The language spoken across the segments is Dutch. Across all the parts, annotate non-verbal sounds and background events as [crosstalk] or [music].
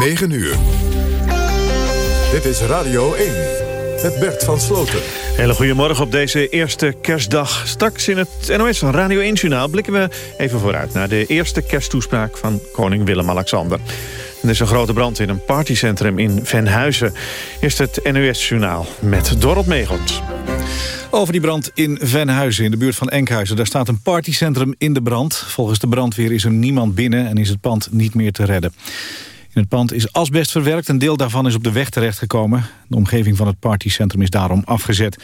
9 uur. Dit is Radio 1 met Bert van Sloten. Hele goedemorgen op deze eerste kerstdag. Straks in het NOS Radio 1-journaal blikken we even vooruit... naar de eerste kersttoespraak van koning Willem-Alexander. Er is een grote brand in een partycentrum in Venhuizen. Eerst het NOS-journaal met Dorot Meegels. Over die brand in Venhuizen, in de buurt van Enkhuizen. Daar staat een partycentrum in de brand. Volgens de brandweer is er niemand binnen en is het pand niet meer te redden. In het pand is asbest verwerkt. Een deel daarvan is op de weg terechtgekomen. De omgeving van het partycentrum is daarom afgezet.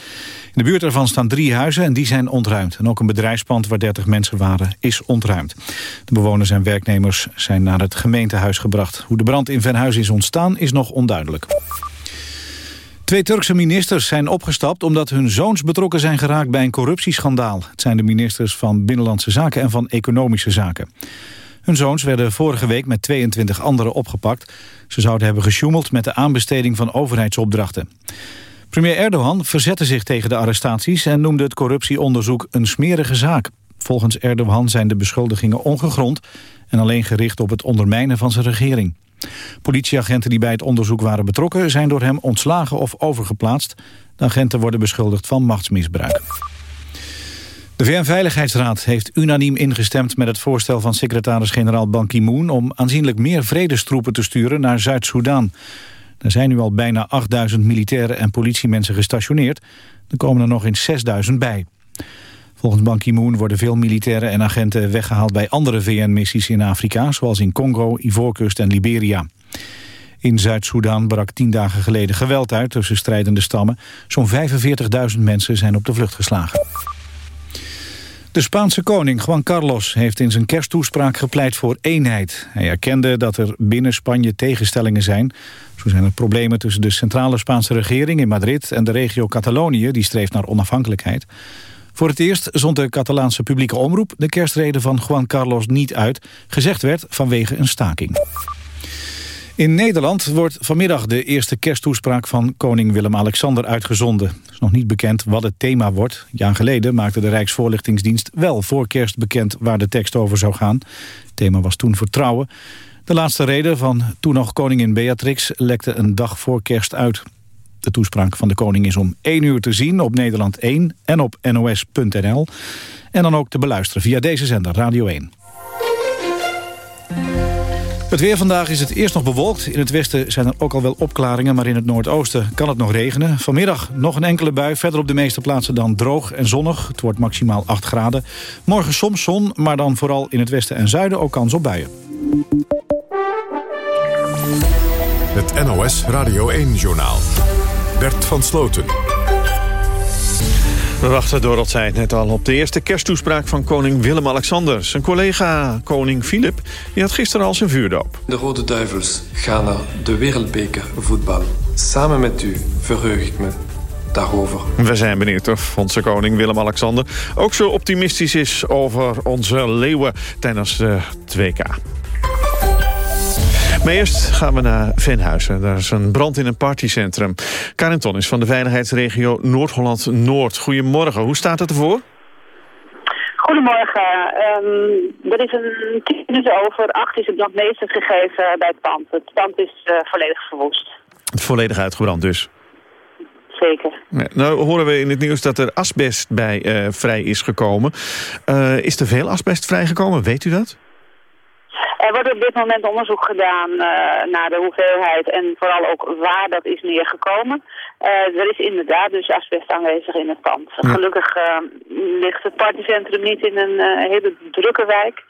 In de buurt ervan staan drie huizen en die zijn ontruimd. En ook een bedrijfspand waar 30 mensen waren is ontruimd. De bewoners en werknemers zijn naar het gemeentehuis gebracht. Hoe de brand in Venhuizen is ontstaan is nog onduidelijk. Twee Turkse ministers zijn opgestapt omdat hun zoons betrokken zijn geraakt bij een corruptieschandaal. Het zijn de ministers van Binnenlandse Zaken en van Economische Zaken. Hun zoons werden vorige week met 22 anderen opgepakt. Ze zouden hebben gesjoemeld met de aanbesteding van overheidsopdrachten. Premier Erdogan verzette zich tegen de arrestaties... en noemde het corruptieonderzoek een smerige zaak. Volgens Erdogan zijn de beschuldigingen ongegrond... en alleen gericht op het ondermijnen van zijn regering. Politieagenten die bij het onderzoek waren betrokken... zijn door hem ontslagen of overgeplaatst. De agenten worden beschuldigd van machtsmisbruik. De VN-veiligheidsraad heeft unaniem ingestemd met het voorstel van secretaris-generaal Ban Ki-moon om aanzienlijk meer vredestroepen te sturen naar Zuid-Soedan. Er zijn nu al bijna 8000 militairen en politiemensen gestationeerd. Er komen er nog eens 6000 bij. Volgens Ban Ki-moon worden veel militairen en agenten weggehaald bij andere VN-missies in Afrika, zoals in Congo, Ivoorkust en Liberia. In Zuid-Soedan brak tien dagen geleden geweld uit tussen strijdende stammen. Zo'n 45.000 mensen zijn op de vlucht geslagen. De Spaanse koning Juan Carlos heeft in zijn kersttoespraak gepleit voor eenheid. Hij erkende dat er binnen Spanje tegenstellingen zijn. Zo zijn er problemen tussen de centrale Spaanse regering in Madrid... en de regio Catalonië, die streeft naar onafhankelijkheid. Voor het eerst zond de Catalaanse publieke omroep de kerstrede van Juan Carlos niet uit. Gezegd werd vanwege een staking. In Nederland wordt vanmiddag de eerste kersttoespraak van koning Willem-Alexander uitgezonden. Het is nog niet bekend wat het thema wordt. Jaar geleden maakte de Rijksvoorlichtingsdienst wel voor kerst bekend waar de tekst over zou gaan. Het thema was toen vertrouwen. De laatste reden van toen nog koningin Beatrix lekte een dag voor kerst uit. De toespraak van de koning is om 1 uur te zien op Nederland 1 en op nos.nl. En dan ook te beluisteren via deze zender Radio 1. Het weer vandaag is het eerst nog bewolkt. In het westen zijn er ook al wel opklaringen, maar in het noordoosten kan het nog regenen. Vanmiddag nog een enkele bui, verder op de meeste plaatsen dan droog en zonnig. Het wordt maximaal 8 graden. Morgen soms zon, maar dan vooral in het westen en zuiden ook kans op buien. Het NOS Radio 1-journaal. Bert van Sloten. We wachten, Dorot zei het net al, op de eerste kersttoespraak van koning Willem-Alexander. Zijn collega koning Filip die had gisteren al zijn vuurdoop. De Rode Duivels gaan naar de wereldbeker voetbal. Samen met u verheug ik me daarover. We zijn benieuwd of onze koning Willem-Alexander ook zo optimistisch is over onze leeuwen tijdens de 2K. Maar eerst gaan we naar Venhuizen. Daar is een brand in een partycentrum. Karin Ton is van de veiligheidsregio Noord-Holland-Noord. Goedemorgen, hoe staat het ervoor? Goedemorgen. Um, er is een tien minuten over acht is het brandmeester gegeven bij het pand. Het pand is uh, volledig verwoest. Volledig uitgebrand dus? Zeker. Ja, nou horen we in het nieuws dat er asbest bij uh, vrij is gekomen. Uh, is er veel asbest vrijgekomen, weet u dat? Er wordt op dit moment onderzoek gedaan uh, naar de hoeveelheid en vooral ook waar dat is neergekomen. Uh, er is inderdaad dus asbest aanwezig in het pand. Ja. Gelukkig uh, ligt het partycentrum niet in een hele drukke wijk.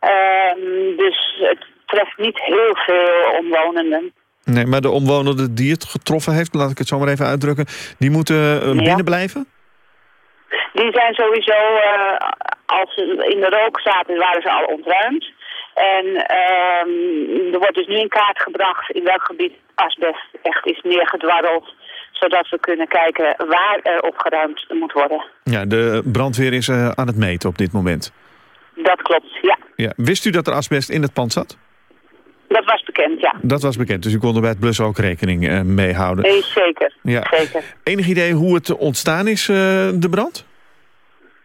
Ehm, dus het treft niet heel veel omwonenden. Nee, maar de omwonenden die het getroffen heeft, laat ik het zo maar even uitdrukken, die moeten binnen blijven? Die zijn sowieso, als ze in de rook zaten, waren ze al ontruimd. En um, er wordt dus nu in kaart gebracht in welk gebied asbest echt is neergedwarreld zodat we kunnen kijken waar er opgeruimd moet worden. Ja, de brandweer is uh, aan het meten op dit moment. Dat klopt, ja. ja. Wist u dat er asbest in het pand zat? Dat was bekend, ja. Dat was bekend, dus u kon er bij het blussen ook rekening uh, mee houden? Nee, zeker. Ja. zeker. Enig idee hoe het ontstaan is, uh, de brand?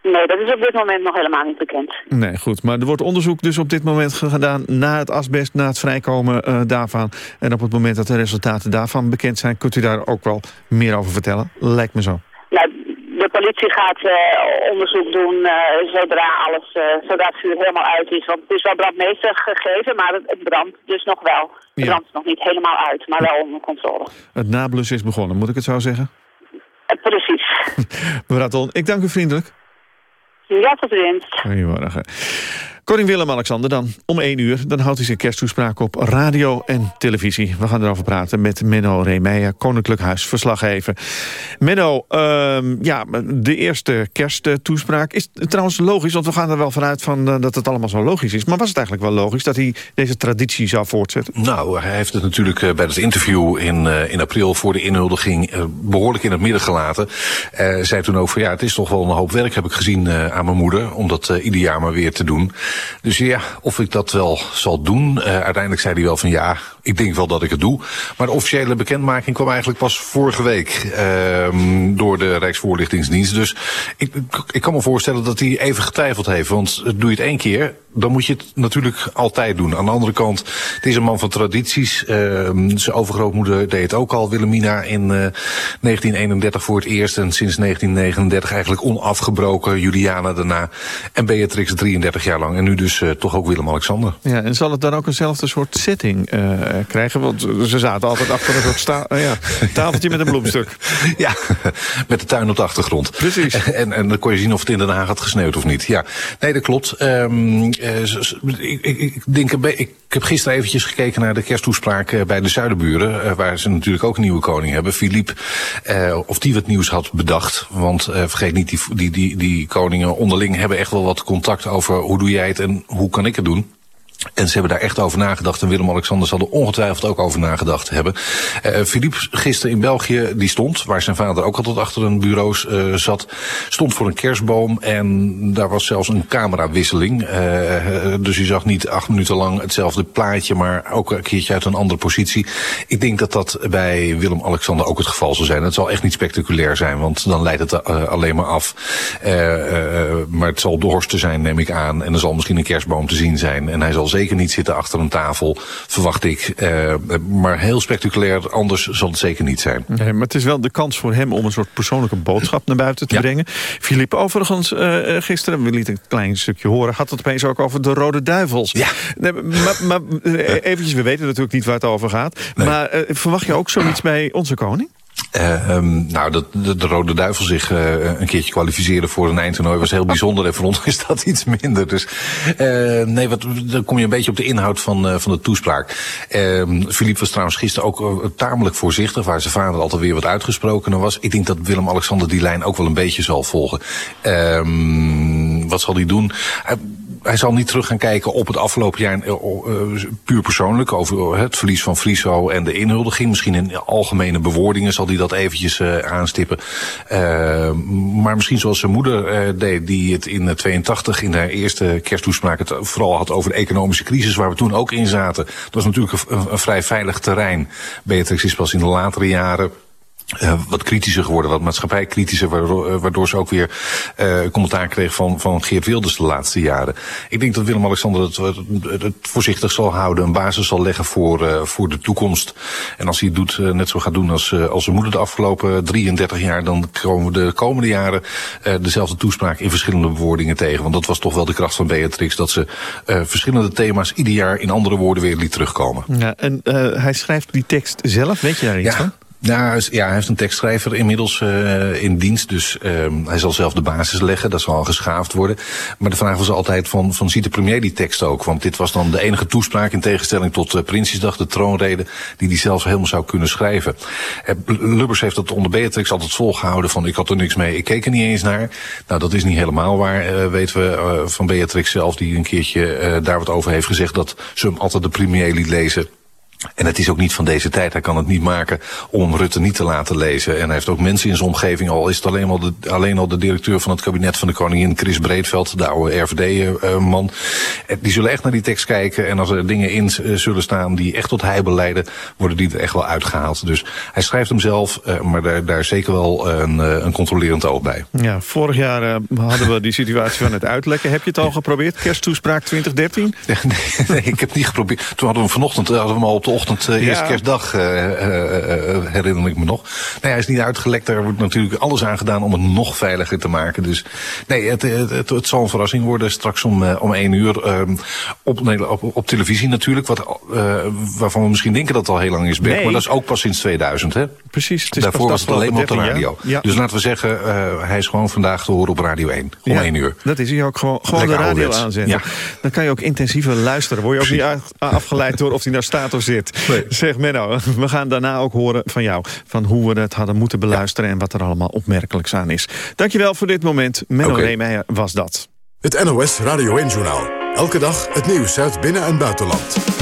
Nee, dat is op dit moment nog helemaal niet bekend. Nee, goed. Maar er wordt onderzoek dus op dit moment gedaan... naar het asbest, na het vrijkomen uh, daarvan. En op het moment dat de resultaten daarvan bekend zijn... kunt u daar ook wel meer over vertellen? Lijkt me zo. Nou, de politie gaat uh, onderzoek doen uh, zodra, alles, zodra het vuur helemaal uit is. Want het is wel brandmeester gegeven, maar het, het brandt dus nog wel. Het ja. brandt nog niet helemaal uit, maar wel onder controle. Het nablussen is begonnen, moet ik het zo zeggen? precies. [laughs] Mevrouw Ton, ik dank u vriendelijk. Ja, tot ziens. Goedemorgen. Koning Willem-Alexander dan, om 1 uur. Dan houdt hij zijn kersttoespraak op radio en televisie. We gaan erover praten met Menno Reemeijer, Koninklijk Huisverslaggever. Menno, uh, ja, de eerste kersttoespraak is trouwens logisch... want we gaan er wel vanuit van, uh, dat het allemaal zo logisch is. Maar was het eigenlijk wel logisch dat hij deze traditie zou voortzetten? Nou, hij heeft het natuurlijk uh, bij het interview in, uh, in april... voor de inhuldiging behoorlijk in het midden gelaten. zei toen ook van, ja, het is toch wel een hoop werk, heb ik gezien aan mijn moeder... om dat ieder jaar maar weer te doen... Dus ja, of ik dat wel zal doen. Uh, uiteindelijk zei hij wel van ja, ik denk wel dat ik het doe. Maar de officiële bekendmaking kwam eigenlijk pas vorige week uh, door de Rijksvoorlichtingsdienst. Dus ik, ik kan me voorstellen dat hij even getwijfeld heeft. Want doe je het één keer, dan moet je het natuurlijk altijd doen. Aan de andere kant, het is een man van tradities. Uh, zijn overgrootmoeder deed het ook al, Wilhelmina, in uh, 1931 voor het eerst. En sinds 1939 eigenlijk onafgebroken, Juliana daarna. En Beatrix 33 jaar lang. En nu dus uh, toch ook Willem-Alexander. Ja, en zal het dan ook eenzelfde soort setting uh, krijgen? Want ze zaten altijd achter een soort uh, ja, tafeltje met een bloemstuk. [laughs] ja, met de tuin op de achtergrond. Precies. En, en dan kon je zien of het in Den Haag had gesneeuwd of niet. Ja, nee, dat klopt. Um, ik, ik, ik, denk, ik heb gisteren eventjes gekeken naar de kersttoespraak bij de Zuiderburen. waar ze natuurlijk ook een nieuwe koning hebben. Philippe, of die wat nieuws had bedacht. Want vergeet niet, die, die, die, die koningen onderling hebben echt wel wat contact over hoe doe jij het en hoe kan ik het doen. En ze hebben daar echt over nagedacht. En Willem-Alexander zal er ongetwijfeld ook over nagedacht hebben. Uh, Philippe gisteren in België, die stond, waar zijn vader ook altijd achter een bureau uh, zat, stond voor een kerstboom. En daar was zelfs een camerawisseling. Uh, dus je zag niet acht minuten lang hetzelfde plaatje, maar ook een keertje uit een andere positie. Ik denk dat dat bij Willem-Alexander ook het geval zal zijn. Het zal echt niet spectaculair zijn, want dan leidt het alleen maar af. maar het zal dorsten zijn, neem ik aan. En er zal misschien een kerstboom te zien zijn. En hij zal zeker niet zitten achter een tafel, verwacht ik. Uh, maar heel spectaculair, anders zal het zeker niet zijn. Nee, maar het is wel de kans voor hem om een soort persoonlijke boodschap naar buiten te ja. brengen. Philippe overigens uh, gisteren, we lieten een klein stukje horen... had het opeens ook over de Rode Duivels. Ja. Nee, maar, maar eventjes, we weten natuurlijk niet waar het over gaat. Nee. Maar uh, verwacht je ook zoiets bij onze koning? Uh, um, nou, dat de, de, Rode Duivel zich uh, een keertje kwalificeren voor een eindtoernooi was heel bijzonder. En voor ons is dat iets minder. Dus uh, nee, wat, dan kom je een beetje op de inhoud van, van de toespraak. Philippe was trouwens gisteren ook tamelijk voorzichtig, waar zijn vader altijd weer wat uitgesprokener was. Ik denk dat Willem-Alexander die lijn ook wel een beetje zal volgen. wat zal hij doen? Hij zal niet terug gaan kijken op het afgelopen jaar uh, uh, puur persoonlijk over het verlies van Friso en de inhuldiging. Misschien in algemene bewoordingen zal hij dat eventjes aanstippen. maar misschien zoals zijn moeder deed, die het in 82 in haar eerste kersttoespraak het vooral had over de economische crisis waar we toen ook in zaten. Dat was natuurlijk een, een vrij veilig terrein. Beatrix is pas in de latere jaren uh, wat kritischer geworden, wat maatschappijkritischer, waardoor, waardoor ze ook weer uh, commentaar kreeg van, van Geert Wilders de laatste jaren. Ik denk dat Willem-Alexander het, het, het, voorzichtig zal houden, een basis zal leggen voor, uh, voor de toekomst. En als hij het doet, net zo gaat doen als, als zijn moeder de afgelopen 33 jaar, dan komen we de komende jaren dezelfde toespraak in verschillende bewoordingen tegen. Want dat was toch wel de kracht van Beatrix, dat ze verschillende thema's ieder jaar in andere woorden weer liet terugkomen. Ja, en hij schrijft die tekst zelf, weet je daar iets ja. van? Nou, ja, hij heeft een tekstschrijver inmiddels uh, in dienst. Dus uh, hij zal zelf de basis leggen. Dat zal al geschaafd worden. Maar de vraag was altijd van, van ziet de premier die tekst ook? Want dit was dan de enige toespraak in tegenstelling tot uh, Prinsjesdag, de troonrede, die hij zelf helemaal zou kunnen schrijven. Lubbers heeft dat onder Beatrix altijd volgehouden van ik had er niks mee, ik keek er niet eens naar. Nou, dat is niet helemaal waar, weten we van Beatrix zelf, die een keertje daar wat over heeft gezegd dat ze hem altijd de premier liet lezen En het is ook niet van deze tijd. Hij kan het niet maken om Rutte niet te laten lezen. En hij heeft ook mensen in zijn omgeving, al is het alleen al de, alleen al de directeur van het kabinet van de koningin, Chris Breedveld, de oude RVD-man. Eh, die zullen echt naar die tekst kijken. En als er dingen in eh, zullen staan die echt tot heibel leiden, worden die er echt wel uitgehaald. Dus hij schrijft hem zelf, eh, maar daar, daar is zeker wel een, een controlerend oog bij. Ja, vorig jaar hadden we die situatie van het uitlekken. Heb je het al geprobeerd? Kersttoespraak 2013? [laughs] Nee, nee, ik heb het niet geprobeerd. Toen hadden we vanochtend hadden we hem al op de ochtend, uh, eerste kerstdag, uh, herinner ik me nog. Nee, hij is niet uitgelekt. Daar wordt natuurlijk alles aan gedaan om het nog veiliger te maken. Dus nee, het, het, het, zal een verrassing worden straks om, om één uur. Ehm, op, nee, op, op, televisie natuurlijk. Wat, waarvan we misschien denken dat het al heel lang is. Nee. Maar dat is ook pas sinds 2000, hè? Precies. Het is Daarvoor was het alleen maar op de radio. Ja. Dus laten we zeggen, hij is gewoon vandaag te horen op Radio 1. Om ja, één uur. Dat is hij ook gewoon, gewoon de radio aanzetten. Dan kan je ook intensiever luisteren. Word je ook niet afgeleid door of hij naar staat of zit. Zeg Menno, we gaan daarna ook horen van jou... van hoe we het hadden moeten beluisteren... en wat er allemaal opmerkelijks aan is. Dankjewel voor dit moment. Menno okay. was dat. Het NOS Radio 1-journaal. Elke dag het nieuws uit binnen- en buitenland.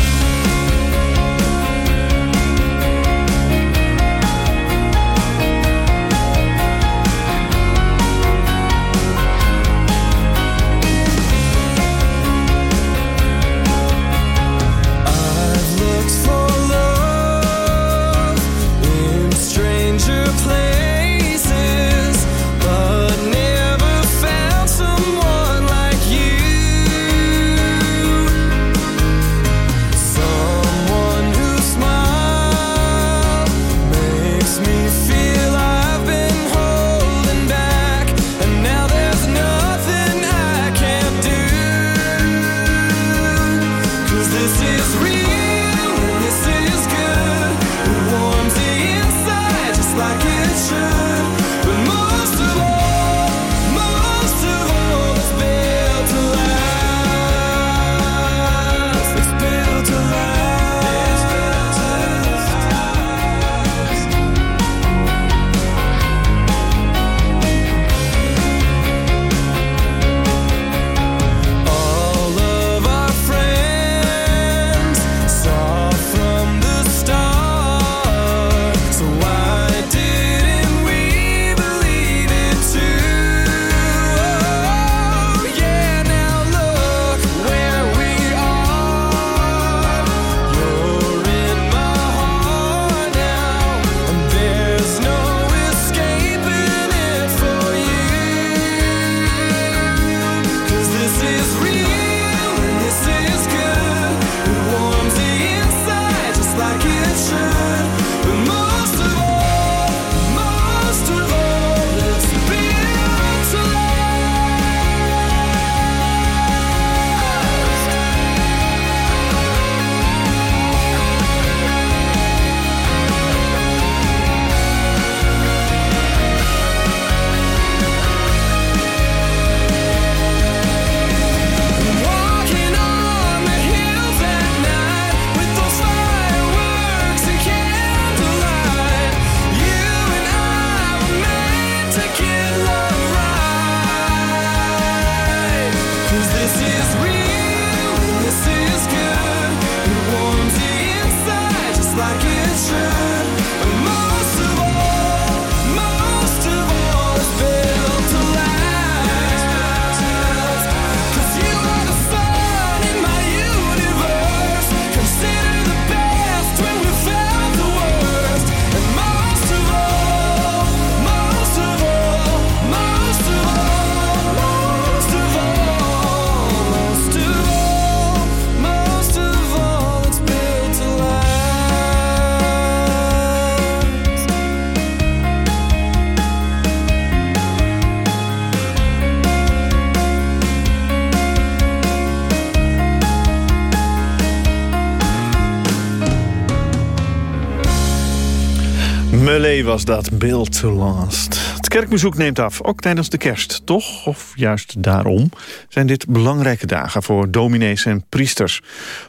Was dat, Build to Last. Kerkbezoek neemt af, ook tijdens de kerst. Toch, of juist daarom, zijn dit belangrijke dagen voor dominees en priesters.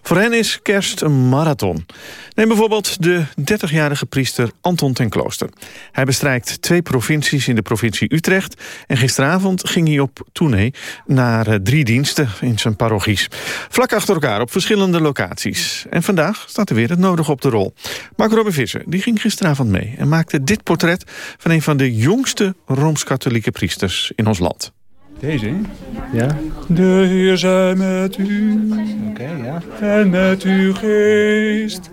Voor hen is kerst een marathon. Neem bijvoorbeeld de 30-jarige priester Anton ten Klooster. Hij bestrijkt twee provincies in de provincie Utrecht... en gisteravond ging hij op tournee naar eh, drie diensten in zijn parochies. Vlak achter elkaar op verschillende locaties. En vandaag staat er weer het nodige op de rol. Mark Robin Visser die ging gisteravond mee... en maakte dit portret van een van de jongste Rooms-Katholieke priesters in ons land. Deze? Ja. De Heer zij met u. Oké, ja. En met uw geest.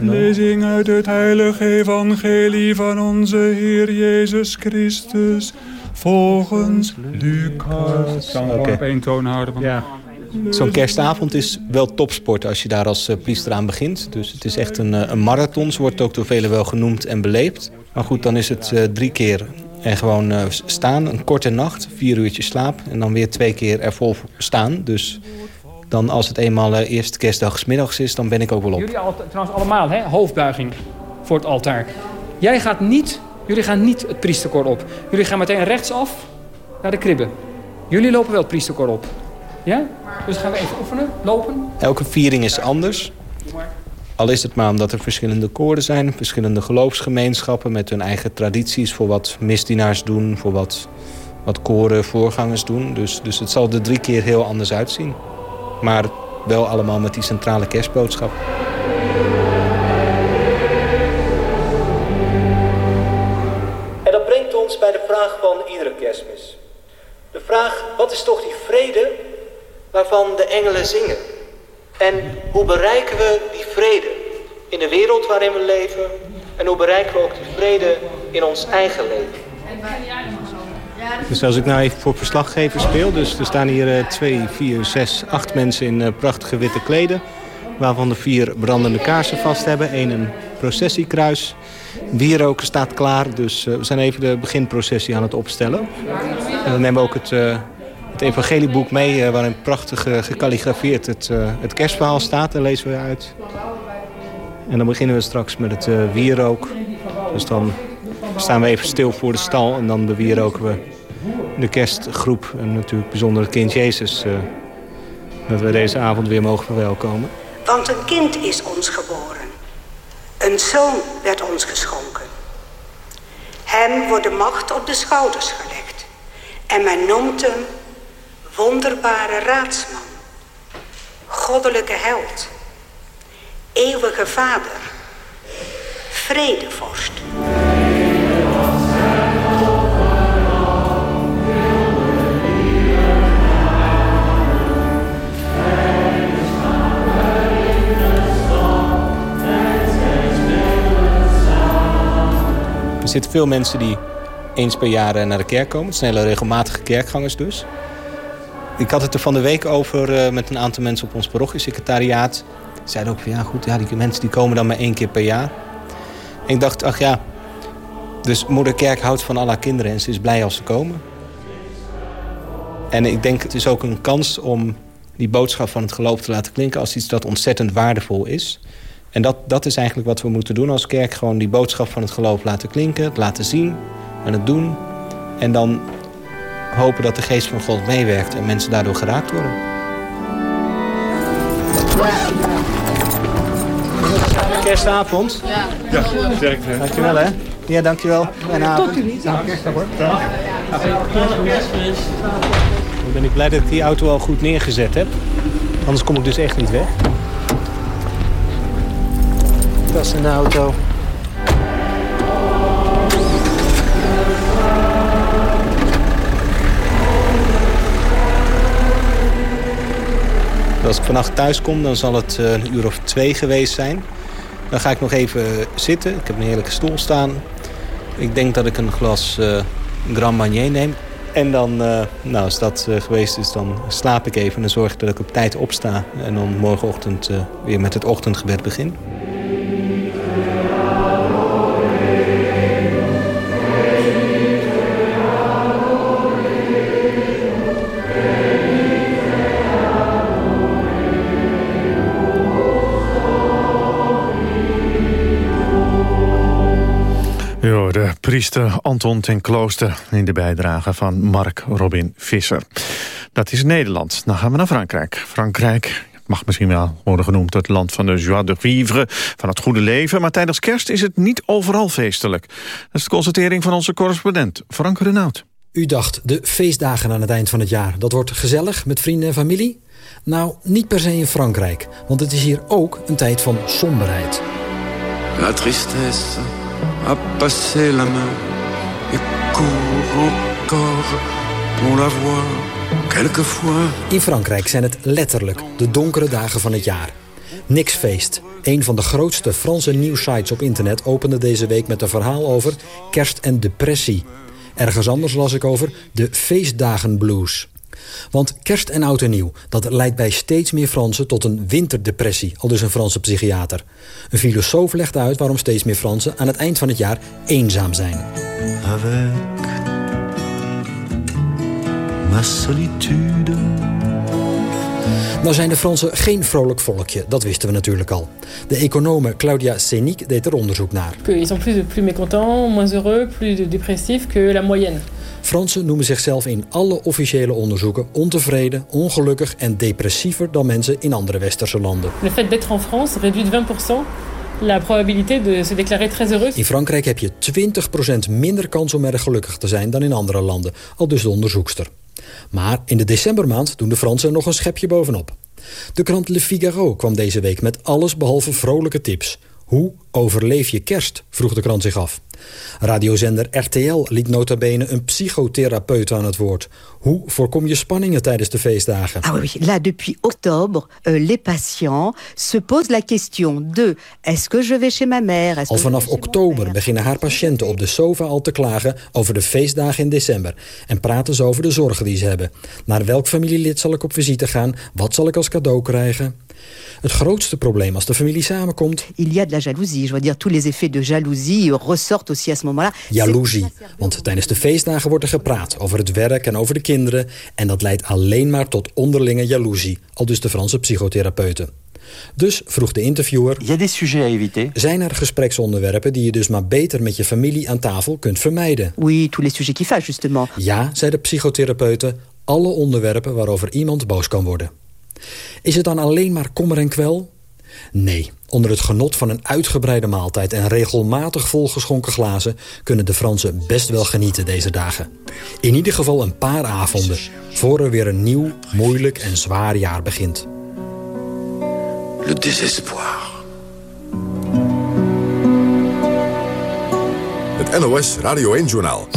Lezing uit het heilige evangelie van onze Heer Jezus Christus. Volgens Lucas. Ik kan gewoon Oké. op één toon houden. want- Ja. Zo'n kerstavond is wel topsport als je daar als eh, priester aan begint. Dus het is echt een, eh, een marathon. Ze wordt ook door velen wel genoemd en beleefd. Maar goed, dan is het eh, drie keer en gewoon staan. Een korte nacht, vier uurtjes slaap. En dan weer twee keer er vol staan. Dus dan als het eenmaal eh, eerste kerstdag 's middags is, dan ben ik ook wel op. Jullie trouwens allemaal, hè? hoofdbuiging voor het altaar. Jij gaat niet, jullie gaan niet het priesterkoor op. Jullie gaan meteen rechtsaf naar de kribbe. Jullie lopen wel het priesterkoor op. Ja? Dus gaan we even oefenen, lopen. Elke viering is anders. Al is het maar omdat er verschillende koren zijn, verschillende geloofsgemeenschappen met hun eigen tradities voor wat misdienaars doen, voor wat, wat koren voorgangers doen. Dus, dus het zal er drie keer heel anders uitzien. Maar wel allemaal met die centrale kerstboodschap. En dat brengt ons bij de vraag van iedere kerstmis. De vraag, wat is toch die vrede waarvan de engelen zingen? En hoe bereiken we die vrede in de wereld waarin we leven? En hoe bereiken we ook die vrede in ons eigen leven? Dus als ik nou even voor verslaggever speel, dus er staan hier eh, twee, vier, zes, acht mensen in eh, prachtige witte kleden. Waarvan de vier brandende kaarsen vast hebben. Eén een processiekruis. Wierook staat klaar, dus eh, we zijn even de beginprocessie aan het opstellen. En we nemen ook het, eh, evangelieboek mee, eh, waarin prachtig eh, gekalligrafeerd het, eh, het kerstverhaal staat. Daar lezen we uit. En dan beginnen we straks met het wierook. Dus dan staan we even stil voor de stal en dan bewieroken we de kerstgroep. En natuurlijk bijzonder het kind Jezus, dat we deze avond weer mogen verwelkomen. Want een kind is ons geboren. Een zoon werd ons geschonken. Hem wordt de macht op de schouders gelegd. En men noemt hem wonderbare raadsman. Goddelijke held. Eeuwige vader. Vredevorst. Er zitten veel mensen die eens per jaar eh, naar de kerk komen. Hele regelmatige kerkgangers dus. Ik had het er van de week over eh, met een aantal mensen op ons parochiesecretariaat. Zeiden ook van ja goed, ja, die mensen die komen dan maar één keer per jaar. En ik dacht, ach ja, dus moeder kerk houdt van alle kinderen en ze is blij als ze komen. En ik denk het is ook een kans om die boodschap van het geloof te laten klinken als iets dat ontzettend waardevol is. En dat, dat is eigenlijk wat we moeten doen als kerk. Gewoon die boodschap van het geloof laten klinken, het laten zien en het doen. En dan hopen dat de geest van God meewerkt en mensen daardoor geraakt worden. Kerstavond. Ja, sterkte. Dankjewel hè. Ja, dankjewel. Fijne avond. Tot u Dan ben ik blij dat ik die auto al goed neergezet heb. Anders kom ik dus echt niet weg. Dat is een auto. Als ik vannacht thuis kom, dan zal het eh, een uur of twee geweest zijn. Dan ga ik nog even zitten. Ik heb een heerlijke stoel staan. Ik denk dat ik een glas eh Grand Marnier neem. En dan, eh, nou, als dat geweest is, dan slaap ik even. En zorg ik dat ik op tijd opsta. En dan morgenochtend weer met het ochtendgebed begin. Priester Anton ten Klooster in de bijdrage van Mark Robin Visser. Dat is Nederland. Dan gaan we naar Frankrijk. Frankrijk mag misschien wel worden genoemd het land van de joie de vivre, van het goede leven. Maar tijdens kerst is het niet overal feestelijk. Dat is de constatering van onze correspondent Frank Renaud. U dacht, de feestdagen aan het eind van het jaar, dat wordt gezellig met vrienden en familie? Nou, niet per se in Frankrijk, want het is hier ook een tijd van somberheid. La tristesse a passé la main et pour la voir. In Frankrijk zijn het letterlijk de donkere dagen van het jaar. Niks feest. Een van de grootste Franse nieuwsites op internet opende deze week met een verhaal over kerst en depressie. Ergens anders las ik over de feestdagenblues. Want kerst en oud en nieuw, dat leidt bij steeds meer Fransen tot een winterdepressie, al dus een Franse psychiater. Een filosoof legt uit waarom steeds meer Fransen aan het eind van het jaar eenzaam zijn. Avec ma solitude. Nou zijn de Fransen geen vrolijk volkje, dat wisten we natuurlijk al. De econome Claudia Sénic deed er onderzoek naar. Ils sont plus, plus mécontents, moins heureux, plus dépressifs que la moyenne. Fransen noemen zichzelf in alle officiële onderzoeken ontevreden, ongelukkig en depressiever dan mensen in andere westerse landen. Le fait d'être en France réduit de 20% la probabilité de se déclarer très heureux. In Frankrijk heb je 20% minder kans om erg gelukkig te zijn dan in andere landen, al dus de onderzoekster. Maar in de decembermaand doen de Fransen er nog een schepje bovenop. De krant Le Figaro kwam deze week met alles behalve vrolijke tips. Hoe overleef je kerst? vroeg de krant zich af. Radiozender RTL liet nota bene een psychotherapeut aan het woord. Hoe voorkom je spanningen tijdens de feestdagen? Ah oui. Là, depuis octobre, euh, les patients se posent la question de... est-ce que je vais chez ma mère? Al vanaf oktober beginnen haar patiënten op de sofa al te klagen over de feestdagen in december. En praten ze over de zorgen die ze hebben. Naar welk familielid zal ik op visite gaan? Wat zal ik als cadeau krijgen? Het grootste probleem als de familie samenkomt, Il y a de la jalousie. Je veux dire, tous les effets de jalousie ressortent aussi à ce moment-là. jaloezie. Want tijdens de feestdagen wordt er gepraat over het werk en over de kinderen. En dat leidt alleen maar tot onderlinge jaloezie. Al dus de Franse psychotherapeuten. Dus vroeg de interviewer... Il y a des sujets à éviter. Zijn er gespreksonderwerpen die je dus maar beter met je familie aan tafel kunt vermijden? Oui, tous les sujets qui fâchent, justement. Ja, zei de psychotherapeuten, alle onderwerpen waarover iemand boos kan worden. Is het dan alleen maar kommer en kwel? Nee, onder het genot van een uitgebreide maaltijd en regelmatig volgeschonken glazen kunnen de Fransen best wel genieten deze dagen. In ieder geval een paar avonden, voor er weer een nieuw, moeilijk en zwaar jaar begint. Le désespoir. Het NOS Radio 1-journaal.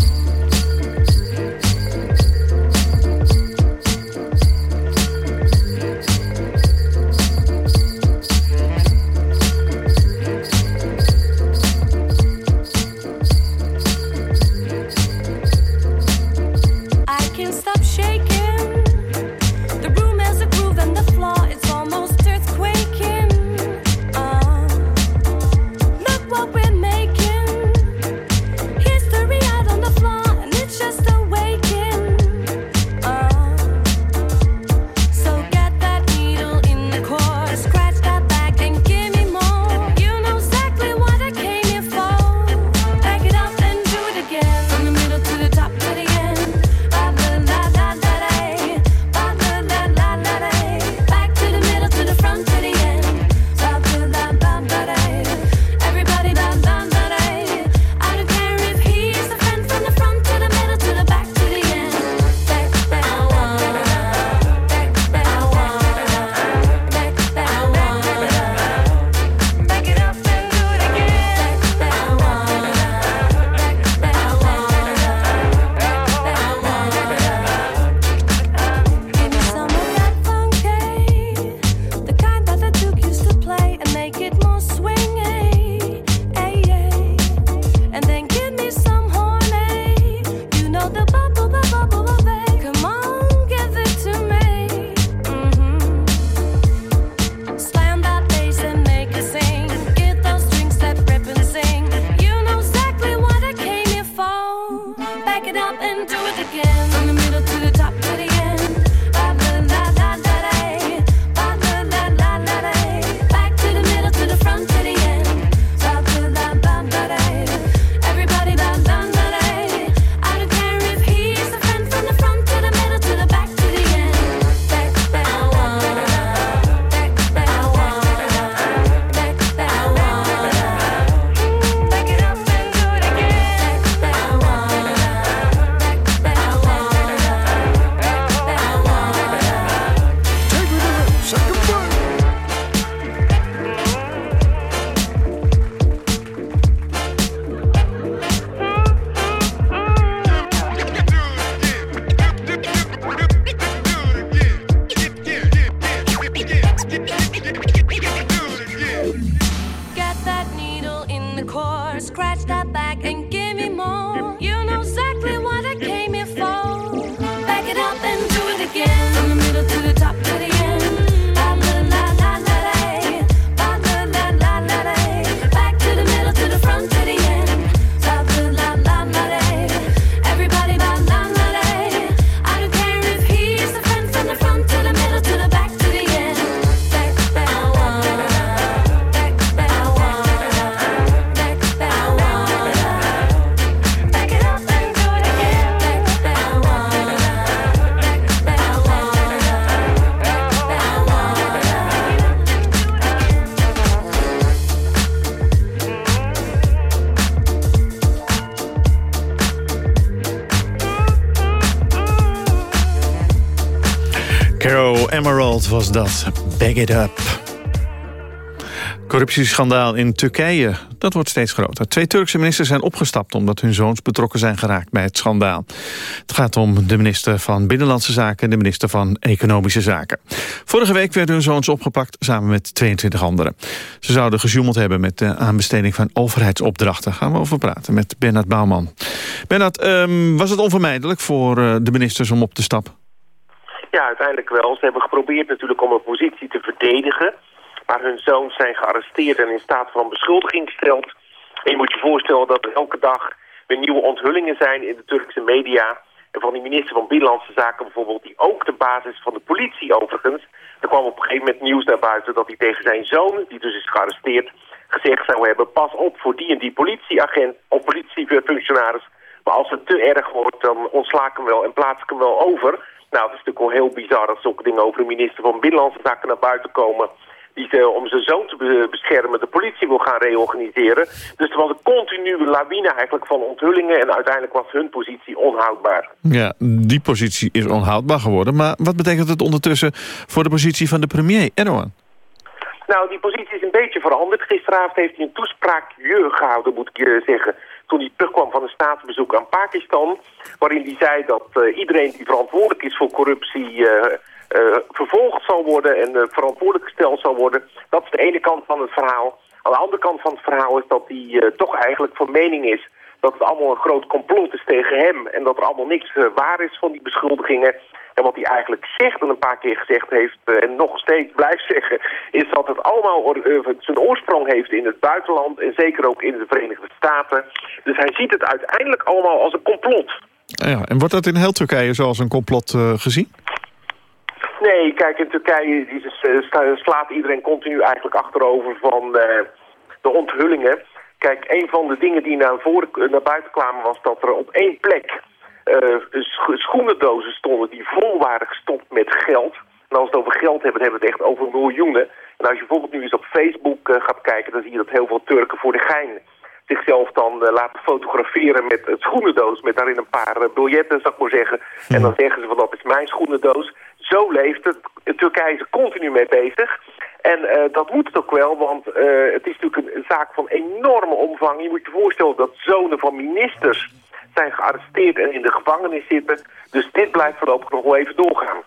Dat. Bag it up. Corruptieschandaal in Turkije, dat wordt steeds groter. Twee Turkse ministers zijn opgestapt omdat hun zoons betrokken zijn geraakt bij het schandaal. Het gaat om de minister van Binnenlandse Zaken en de minister van Economische Zaken. Vorige week werden hun zoons opgepakt samen met 22 anderen. Ze zouden gezoemeld hebben met de aanbesteding van overheidsopdrachten. Gaan we over praten met Bernard Bouwman. Bernard, ehm, was het onvermijdelijk voor eh, de ministers om op te stappen? Ja, uiteindelijk wel. Ze hebben geprobeerd natuurlijk om een positie te verdedigen. Maar hun zoons zijn gearresteerd en in staat van beschuldiging gesteld. En je moet je voorstellen dat er elke dag weer nieuwe onthullingen zijn in de Turkse media. En van die minister van Binnenlandse Zaken bijvoorbeeld, die ook de basis van de politie overigens. Er kwam op een gegeven moment nieuws naar buiten dat hij tegen zijn zoon, die dus is gearresteerd, gezegd zou hebben... pas op voor die en die politieagent of politiefunctionaris. Maar als het te erg wordt, dan ontsla ik hem wel en plaats ik hem wel over... Nou, het is natuurlijk wel heel bizar dat zulke dingen over een minister van Binnenlandse Zaken naar buiten komen. Die ze, om zijn zoon te be- beschermen de politie wil gaan reorganiseren. Dus er was een continue lawine eigenlijk van onthullingen. En uiteindelijk was hun positie onhoudbaar. Ja, die positie is onhoudbaar geworden. Maar wat betekent het ondertussen voor de positie van de premier, Erdogan? Nou, die positie is een beetje veranderd. Gisteravond heeft hij een toespraakje gehouden, moet ik je zeggen. Toen hij terugkwam van een staatsbezoek aan Pakistan. Waarin hij zei dat eh, iedereen die verantwoordelijk is voor corruptie... eh, eh, vervolgd zal worden en verantwoordelijk gesteld zal worden. Dat is de ene kant van het verhaal. Aan de andere kant van het verhaal is dat hij toch eigenlijk van mening is... dat het allemaal een groot complot is tegen hem... en dat er allemaal niks waar is van die beschuldigingen... En wat hij eigenlijk zegt en een paar keer gezegd heeft eh, en nog steeds blijft [laughs] zeggen... is dat het allemaal eh, zijn oorsprong heeft in het buitenland en zeker ook in de Verenigde Staten. Dus hij ziet het uiteindelijk allemaal als een complot. Ja, en wordt dat in heel Turkije zoals een complot eh, gezien? Nee, kijk, in Turkije slaat iedereen continu eigenlijk achterover van de onthullingen. Kijk, een van de dingen die naar, voren, naar buiten kwamen was dat er op één plek schoenendozen stonden die vol waren gestopt met geld. En als we het over geld hebben, dan hebben we het echt over miljoenen. En als je bijvoorbeeld nu eens op Facebook eh, gaat kijken, dan zie je dat heel veel Turken voor de gein zichzelf dan eh, laten fotograferen met het schoenendoos... met daarin een paar eh, biljetten, zou ik maar zeggen. En dan zeggen ze van dat is mijn schoenendoos. Zo leeft het. Turkije is er continu mee bezig. En eh, dat moet het ook wel, want eh, het is natuurlijk een, een zaak van enorme omvang. Je moet je voorstellen dat zonen van ministers zijn gearresteerd en in de gevangenis zitten. Dus dit blijft voorlopig nog wel even doorgaan.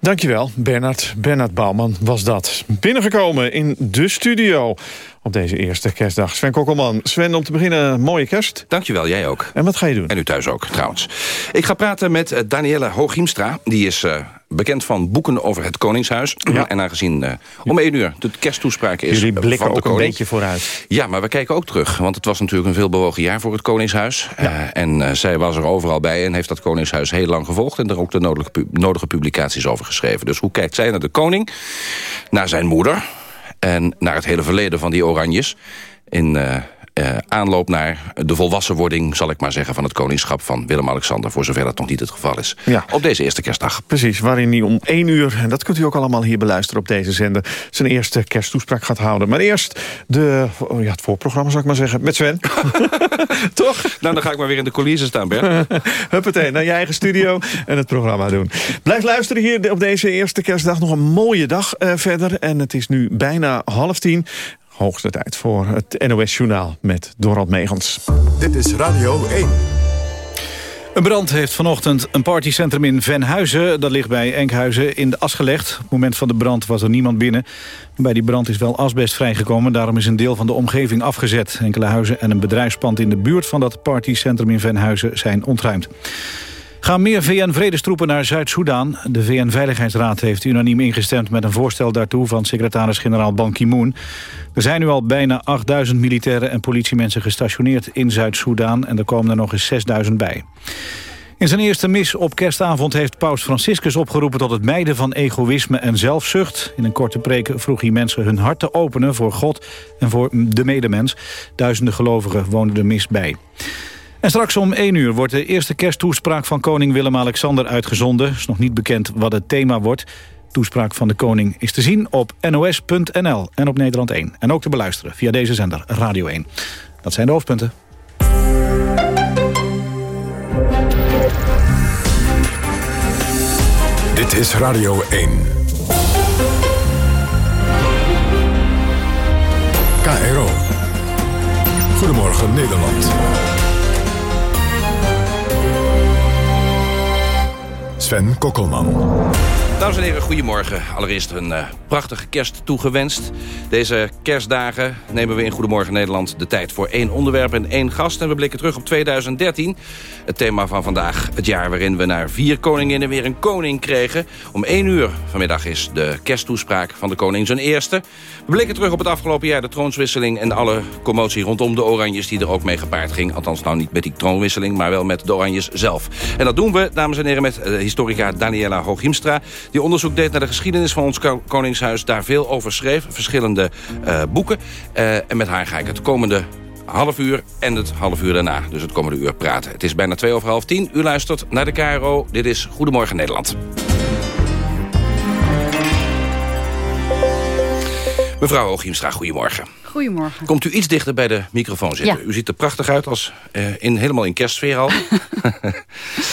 Dankjewel, Bernard. Bernard Bouwman was dat. Binnengekomen in de studio op deze eerste kerstdag. Sven Kokkelman. Sven, om te beginnen, mooie kerst. Dankjewel, jij ook. En wat ga je doen? En u thuis ook, trouwens. Ik ga praten met eh, Danielle Hooghiemstra. Die is eh, bekend van boeken over het Koningshuis. En aangezien eh, om één uur de kersttoespraak is Jullie blikken ook een koning. beetje vooruit. Ja, maar we kijken ook terug. Want het was natuurlijk een veelbewogen jaar voor het Koningshuis. Eh, en zij was er overal bij en heeft dat Koningshuis heel lang gevolgd... en er ook de nodige, pu- nodige publicaties over geschreven. Dus hoe kijkt zij naar de koning? Naar zijn moeder? En naar het hele verleden van die Oranjes... in eh, aanloop naar de volwassenwording, zal ik maar zeggen... van het koningschap van Willem-Alexander... voor zover dat nog niet het geval is. Ja. Op deze eerste kerstdag. Precies, waarin hij om één uur, en dat kunt u ook allemaal hier beluisteren op deze zender, zijn eerste kersttoespraak gaat houden. Maar eerst de, oh ja, het voorprogramma, zou ik maar zeggen, met Sven. [laughs] Toch? Nou, dan ga ik maar weer in de coulissen staan, Bert. [laughs] Huppatee, naar je eigen studio en het programma doen. Blijf luisteren hier op deze eerste kerstdag. Nog een mooie dag eh, verder. En het is nu bijna half tien. Hoogste tijd voor het NOS Journaal met Dorald Megens. Dit is Radio 1. Een brand heeft vanochtend een partycentrum in Venhuizen... dat ligt bij Enkhuizen, in de as gelegd. Op het moment van de brand was er niemand binnen. Bij die brand is wel asbest vrijgekomen. Daarom is een deel van de omgeving afgezet. Enkele huizen en een bedrijfspand in de buurt van dat partycentrum in Venhuizen zijn ontruimd. Gaan meer VN-vredestroepen naar Zuid-Soedan? De VN-veiligheidsraad heeft unaniem ingestemd met een voorstel daartoe van secretaris-generaal Ban Ki-moon. Er zijn nu al bijna 8000 militairen en politiemensen gestationeerd in Zuid-Soedan en er komen er nog eens 6000 bij. In zijn eerste mis op kerstavond heeft paus Franciscus opgeroepen tot het mijden van egoïsme en zelfzucht. In een korte preek vroeg hij mensen hun hart te openen voor God en voor de medemens. Duizenden gelovigen woonden de mis bij. En straks om 1 uur wordt de eerste kersttoespraak van koning Willem-Alexander uitgezonden. is nog niet bekend wat het thema wordt. Toespraak van de koning is te zien op nos.nl en op Nederland 1. En ook te beluisteren via deze zender Radio 1. Dat zijn de hoofdpunten. Dit is Radio 1. KRO. Goedemorgen Nederland. Sven Kokkelman. Dames en heren, goedemorgen. Allereerst een uh, prachtige kerst toegewenst. Deze kerstdagen nemen we in Goedemorgen Nederland de tijd voor één onderwerp en één gast. En we blikken terug op 2013. Het thema van vandaag, het jaar waarin we naar vier koninginnen weer een koning kregen. Om één uur vanmiddag is de kersttoespraak van de koning zijn eerste. We blikken terug op het afgelopen jaar, de troonswisseling... en alle commotie rondom de Oranjes die er ook mee gepaard ging. Althans nou niet met die troonwisseling, maar wel met de Oranjes zelf. En dat doen we, dames en heren, met uh, historica Daniela Hooghiemstra... die onderzoek deed naar de geschiedenis van ons ko koningshuis... daar veel over schreef, verschillende uh, boeken. Uh, en met haar ga ik het komende half uur en het half uur daarna. Dus het komende uur praten. Het is bijna twee over half tien. U luistert naar de KRO. Dit is Goedemorgen Nederland. Mevrouw Hooghiemstra, goedemorgen. Goedemorgen. Komt u iets dichter bij de microfoon zitten? Ja. U ziet er prachtig uit, als, uh, in, helemaal in kerstsfeer al.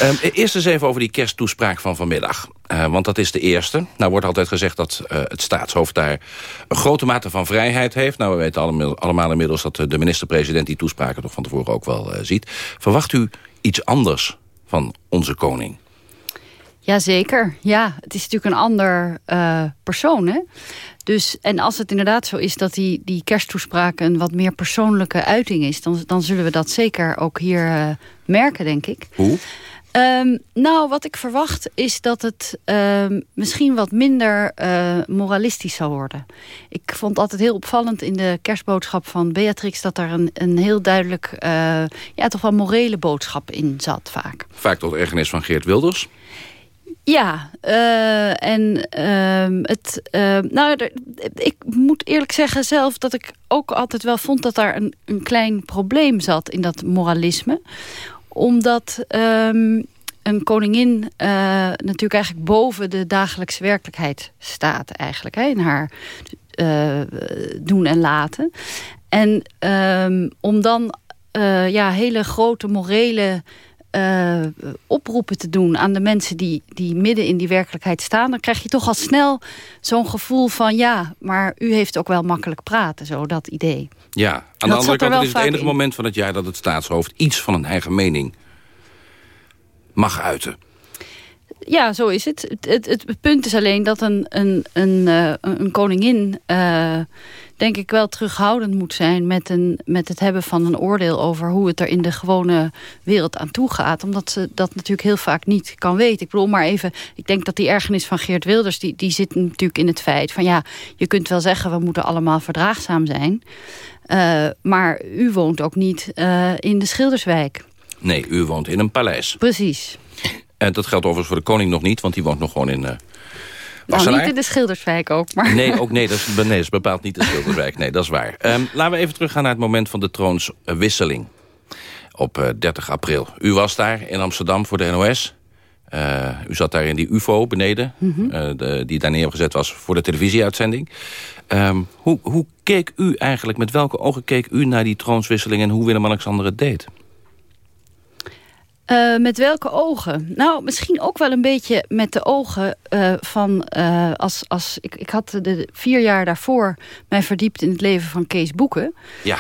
um, [laughs] eerst eens even over die kersttoespraak van vanmiddag. Uh, want dat is de eerste. Nou wordt altijd gezegd dat uh, het staatshoofd daar een grote mate van vrijheid heeft. Nou, we weten allemaal, allemaal inmiddels dat de minister-president die toespraken toch van tevoren ook wel ziet. Verwacht u iets anders van onze koning? Jazeker, ja. Het is natuurlijk een ander uh, persoon, hè. Dus, en als het inderdaad zo is dat die, die kersttoespraak een wat meer persoonlijke uiting is... dan, dan zullen we dat zeker ook hier uh, merken, denk ik. Hoe? Um, nou, wat ik verwacht is dat het um, misschien wat minder uh, moralistisch zal worden. Ik vond altijd heel opvallend in de kerstboodschap van Beatrix... dat daar een, een heel duidelijk, uh, ja, toch wel morele boodschap in zat vaak. Vaak tot ergernis van Geert Wilders? Ja, uh, en uh, het, uh, nou, ik moet eerlijk zeggen zelf dat ik ook altijd wel vond dat daar een, een klein probleem zat in dat moralisme. Omdat um, een koningin uh, natuurlijk eigenlijk boven de dagelijkse werkelijkheid staat eigenlijk. Hè, in haar uh, doen en laten. En om dan ja, hele grote morele uh, oproepen te doen aan de mensen die, die midden in die werkelijkheid staan... dan krijg je toch al snel zo'n gevoel van... ja, maar u heeft ook wel makkelijk praten, zo dat idee. Ja, aan dat de andere kant het is het enige in. moment van het jaar... dat het staatshoofd iets van een eigen mening mag uiten. Ja, zo is het. Het, het, het punt is alleen dat een, een, een, uh, een koningin... Uh, denk ik wel terughoudend moet zijn met, een, met het hebben van een oordeel over hoe het er in de gewone wereld aan toe gaat. Omdat ze dat natuurlijk heel vaak niet kan weten. Ik bedoel maar even, ik denk dat die ergernis van Geert Wilders, die, die zit natuurlijk in het feit van ja, je kunt wel zeggen we moeten allemaal verdraagzaam zijn. Uh, maar u woont ook niet uh, in de Schilderswijk. Nee, u woont in een paleis. Precies. En dat geldt overigens voor de koning nog niet, want die woont nog gewoon in... Uh, nou, niet in de Schilderswijk ook. Maar... Nee, ook [laughs] nee, dat is, nee, dat is bepaald niet de Schilderswijk. Nee, dat is waar. Um, laten we even teruggaan naar het moment van de troonswisseling. Op uh, 30 april. U was daar in Amsterdam voor de NOS. Uh, u zat daar in die ufo beneden. Mm -hmm. uh, de, die daar neergezet was voor de televisieuitzending. Um, hoe, hoe keek u eigenlijk, met welke ogen keek u naar die troonswisseling... en hoe Willem-Alexander het deed? Eh, met welke ogen? Nou, misschien ook wel een beetje met de ogen eh, van... eh, als, als, ik, ik had de vier jaar daarvoor mij verdiept in het leven van Kees Boeken. Ja,